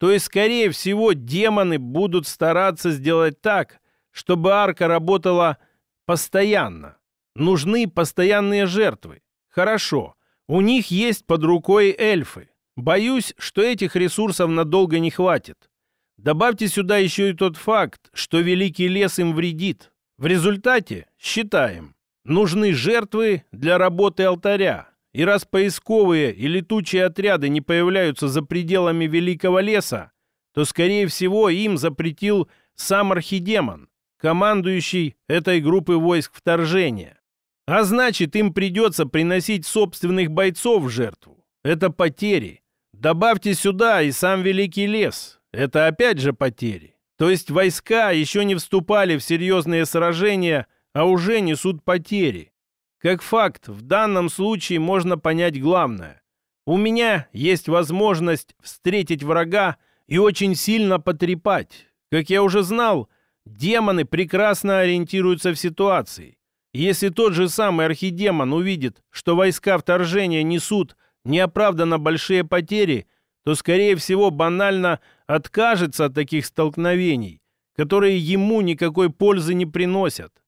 То есть, скорее всего, демоны будут стараться сделать так, чтобы арка работала постоянно. Нужны постоянные жертвы. Хорошо, у них есть под рукой эльфы. Боюсь, что этих ресурсов надолго не хватит. Добавьте сюда еще и тот факт, что великий лес им вредит. В результате, считаем, нужны жертвы для работы алтаря. И раз поисковые и летучие отряды не появляются за пределами великого леса, то, скорее всего, им запретил сам архидемон, командующий этой группой войск вторжения. А значит, им придется приносить собственных бойцов в жертву. Это потери. Добавьте сюда и сам Великий Лес, это опять же потери. То есть войска еще не вступали в серьезные сражения, а уже несут потери. Как факт, в данном случае можно понять главное. У меня есть возможность встретить врага и очень сильно потрепать. Как я уже знал, демоны прекрасно ориентируются в ситуации. Если тот же самый архидемон увидит, что войска вторжения несут неоправданно большие потери, то, скорее всего, банально откажется от таких столкновений, которые ему никакой пользы не приносят.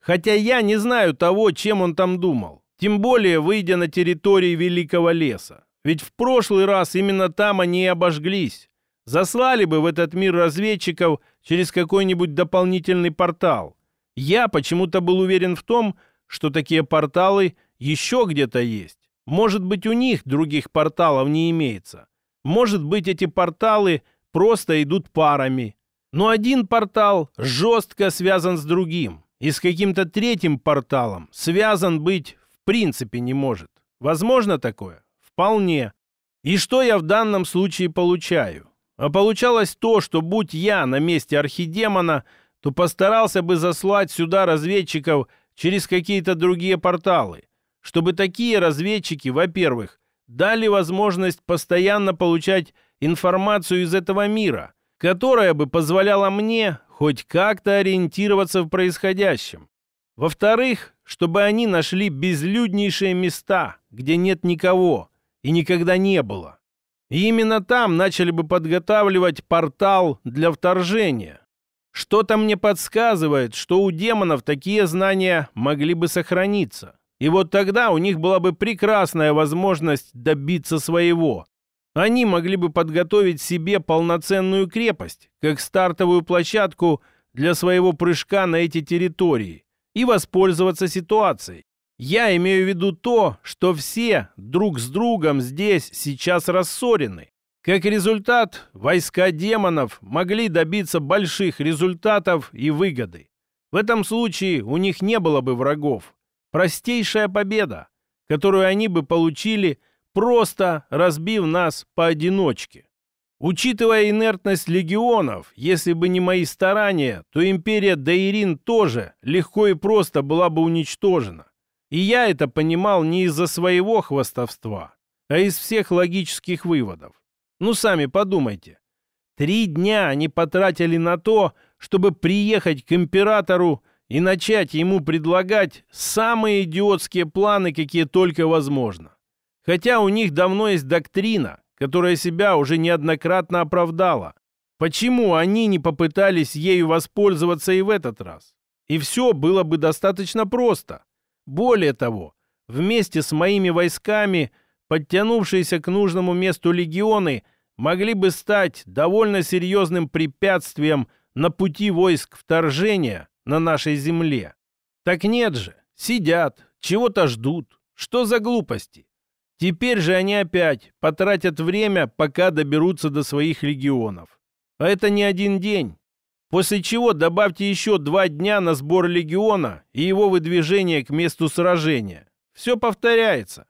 Хотя я не знаю того, чем он там думал. Тем более, выйдя на территории Великого леса. Ведь в прошлый раз именно там они и обожглись. Заслали бы в этот мир разведчиков через какой-нибудь дополнительный портал. Я почему-то был уверен в том, что такие порталы еще где-то есть. Может быть, у них других порталов не имеется. Может быть, эти порталы просто идут парами. Но один портал жестко связан с другим. И с каким-то третьим порталом связан быть в принципе не может. Возможно такое? Вполне. И что я в данном случае получаю? А получалось то, что будь я на месте архидемона, то постарался бы заслать сюда разведчиков через какие-то другие порталы, чтобы такие разведчики, во-первых, дали возможность постоянно получать информацию из этого мира, которая бы позволяла мне хоть как-то ориентироваться в происходящем. Во-вторых, чтобы они нашли безлюднейшие места, где нет никого и никогда не было. И именно там начали бы подготавливать портал для вторжения. Что-то мне подсказывает, что у демонов такие знания могли бы сохраниться. И вот тогда у них была бы прекрасная возможность добиться своего. Они могли бы подготовить себе полноценную крепость, как стартовую площадку для своего прыжка на эти территории, и воспользоваться ситуацией. Я имею в виду то, что все друг с другом здесь сейчас рассорены. Как результат, войска демонов могли добиться больших результатов и выгоды. В этом случае у них не было бы врагов. Простейшая победа, которую они бы получили, просто разбив нас поодиночке. Учитывая инертность легионов, если бы не мои старания, то империя Дейрин тоже легко и просто была бы уничтожена. И я это понимал не из-за своего хвастовства, а из всех логических выводов. Ну, сами подумайте. Три дня они потратили на то, чтобы приехать к императору и начать ему предлагать самые идиотские планы, какие только возможно. Хотя у них давно есть доктрина, которая себя уже неоднократно оправдала. Почему они не попытались ею воспользоваться и в этот раз? И все было бы достаточно просто. Более того, вместе с моими войсками, подтянувшиеся к нужному месту легионы, могли бы стать довольно серьезным препятствием на пути войск вторжения на нашей земле. Так нет же, сидят, чего-то ждут. Что за глупости? Теперь же они опять потратят время, пока доберутся до своих легионов. А это не один день. После чего добавьте еще два дня на сбор легиона и его выдвижение к месту сражения. Все повторяется.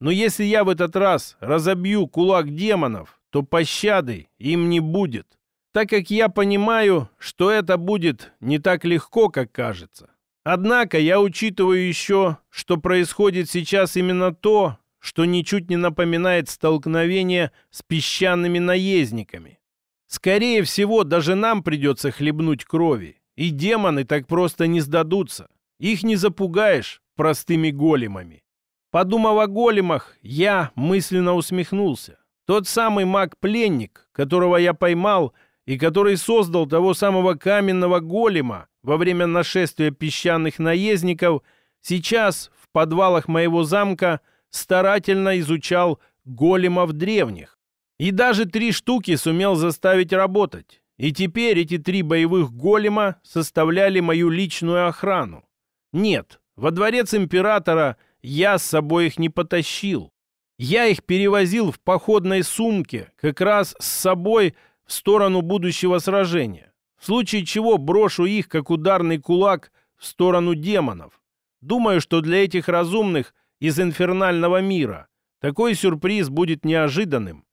Но если я в этот раз разобью кулак демонов, то пощады им не будет, так как я понимаю, что это будет не так легко, как кажется. Однако я учитываю еще, что происходит сейчас именно то, что ничуть не напоминает столкновение с песчаными наездниками. Скорее всего, даже нам придется хлебнуть крови. И демоны так просто не сдадутся. Их не запугаешь простыми големами. Подумав о големах, я мысленно усмехнулся. Тот самый маг-пленник, которого я поймал и который создал того самого каменного голема во время нашествия песчаных наездников, сейчас в подвалах моего замка старательно изучал големов древних. И даже три штуки сумел заставить работать. И теперь эти три боевых голема составляли мою личную охрану. Нет, во дворец императора я с собой их не потащил. Я их перевозил в походной сумке, как раз с собой в сторону будущего сражения. В случае чего брошу их, как ударный кулак, в сторону демонов. Думаю, что для этих разумных из инфернального мира такой сюрприз будет неожиданным.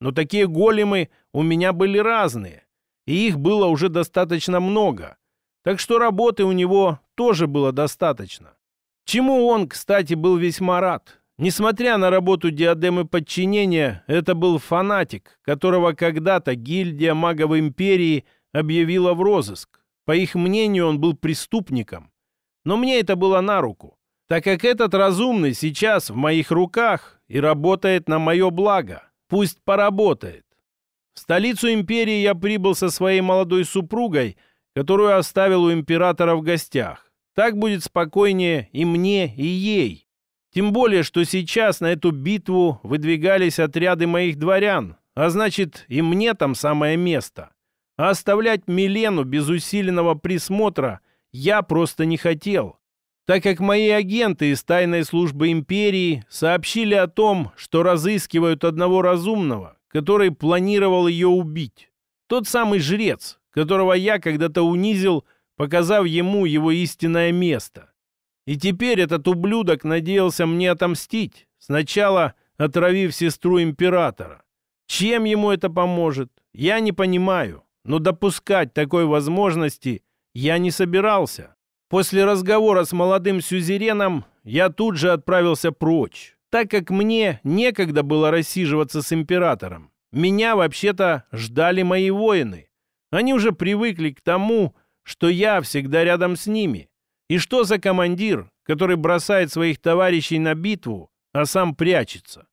Но такие големы у меня были разные, и их было уже достаточно много. Так что работы у него тоже было достаточно. Чему он, кстати, был весьма рад. Несмотря на работу диадемы подчинения, это был фанатик, которого когда-то гильдия магов империи объявила в розыск. По их мнению, он был преступником. Но мне это было на руку, так как этот разумный сейчас в моих руках и работает на мое благо. Пусть поработает. В столицу империи я прибыл со своей молодой супругой, которую оставил у императора в гостях. Так будет спокойнее и мне, и ей. Тем более, что сейчас на эту битву выдвигались отряды моих дворян, а значит, и мне там самое место. А оставлять Милену без усиленного присмотра я просто не хотел, так как мои агенты из тайной службы империи сообщили о том, что разыскивают одного разумного, который планировал ее убить. Тот самый жрец, которого я когда-то унизил, показав ему его истинное место. И теперь этот ублюдок надеялся мне отомстить, сначала отравив сестру императора. Чем ему это поможет, я не понимаю, но допускать такой возможности я не собирался. После разговора с молодым сюзереном я тут же отправился прочь, так как мне некогда было рассиживаться с императором. Меня вообще-то ждали мои воины. Они уже привыкли к тому, что я всегда рядом с ними. И что за командир, который бросает своих товарищей на битву, а сам прячется?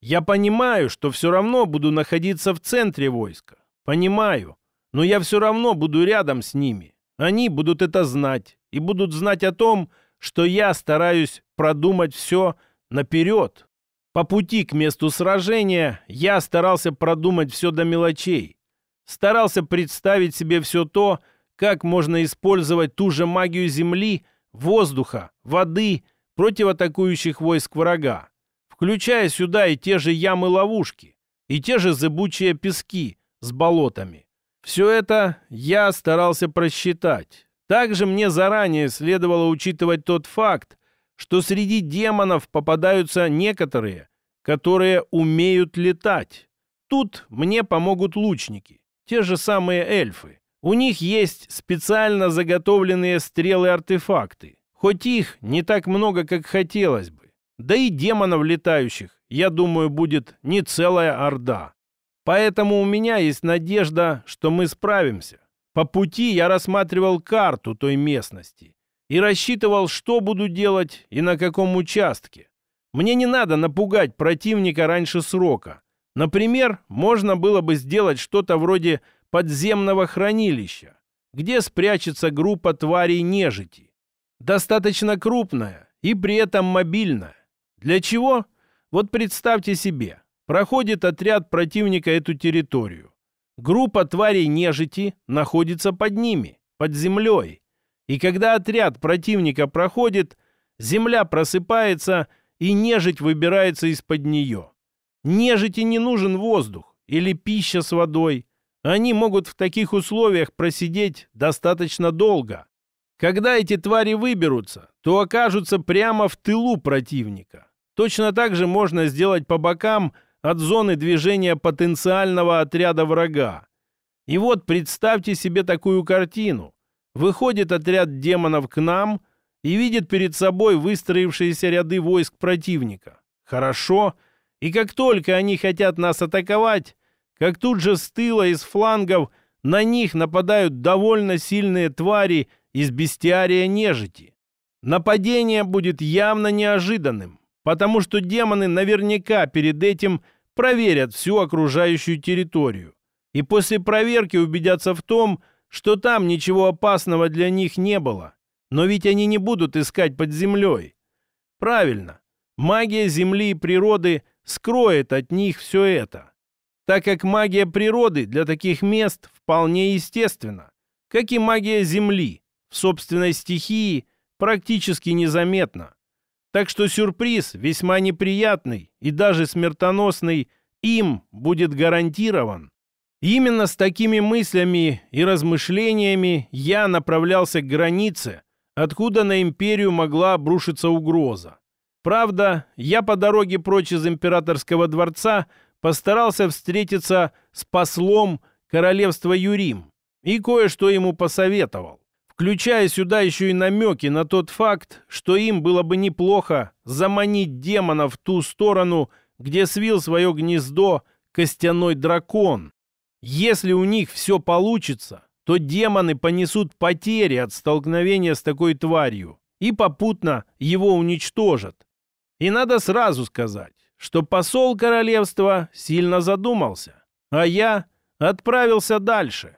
Я понимаю, что все равно буду находиться в центре войска. Понимаю. Но я все равно буду рядом с ними. Они будут это знать. И будут знать о том, что я стараюсь продумать все наперед. По пути к месту сражения я старался продумать все до мелочей. Старался представить себе все то, как можно использовать ту же магию земли, воздуха, воды против атакующих войск врага, включая сюда и те же ямы-ловушки, и те же зыбучие пески с болотами. Все это я старался просчитать. Также мне заранее следовало учитывать тот факт, что среди демонов попадаются некоторые, которые умеют летать. Тут мне помогут лучники, те же самые эльфы. У них есть специально заготовленные стрелы-артефакты, хоть их не так много, как хотелось бы. Да и демонов летающих, я думаю, будет не целая орда. Поэтому у меня есть надежда, что мы справимся. По пути я рассматривал карту той местности и рассчитывал, что буду делать и на каком участке. Мне не надо напугать противника раньше срока. Например, можно было бы сделать что-то вроде подземного хранилища, где спрячется группа тварей нежити. Достаточно крупная и при этом мобильная. Для чего? Вот представьте себе, проходит отряд противника эту территорию. Группа тварей нежити находится под ними, под землей. И когда отряд противника проходит, земля просыпается, и нежить выбирается из-под нее. Нежити не нужен воздух или пища с водой. Они могут в таких условиях просидеть достаточно долго. Когда эти твари выберутся, то окажутся прямо в тылу противника. Точно так же можно сделать по бокам от зоны движения потенциального отряда врага. И вот представьте себе такую картину. Выходит отряд демонов к нам и видит перед собой выстроившиеся ряды войск противника. Хорошо. И как только они хотят нас атаковать, как тут же с тыла из флангов на них нападают довольно сильные твари из бестиария нежити. Нападение будет явно неожиданным, потому что демоны наверняка перед этим проверят всю окружающую территорию. И после проверки убедятся в том, что там ничего опасного для них не было. Но ведь они не будут искать под землей. Правильно. Магия Земли и природы скроет от них все это так как магия природы для таких мест вполне естественна, как и магия Земли в собственной стихии практически незаметна. Так что сюрприз весьма неприятный и даже смертоносный им будет гарантирован. Именно с такими мыслями и размышлениями я направлялся к границе, откуда на империю могла обрушиться угроза. Правда, я по дороге прочь из императорского дворца – постарался встретиться с послом королевства Юрим и кое-что ему посоветовал, включая сюда еще и намеки на тот факт, что им было бы неплохо заманить демона в ту сторону, где свил свое гнездо костяной дракон. Если у них все получится, то демоны понесут потери от столкновения с такой тварью и попутно его уничтожат. И надо сразу сказать, что посол королевства сильно задумался, а я отправился дальше.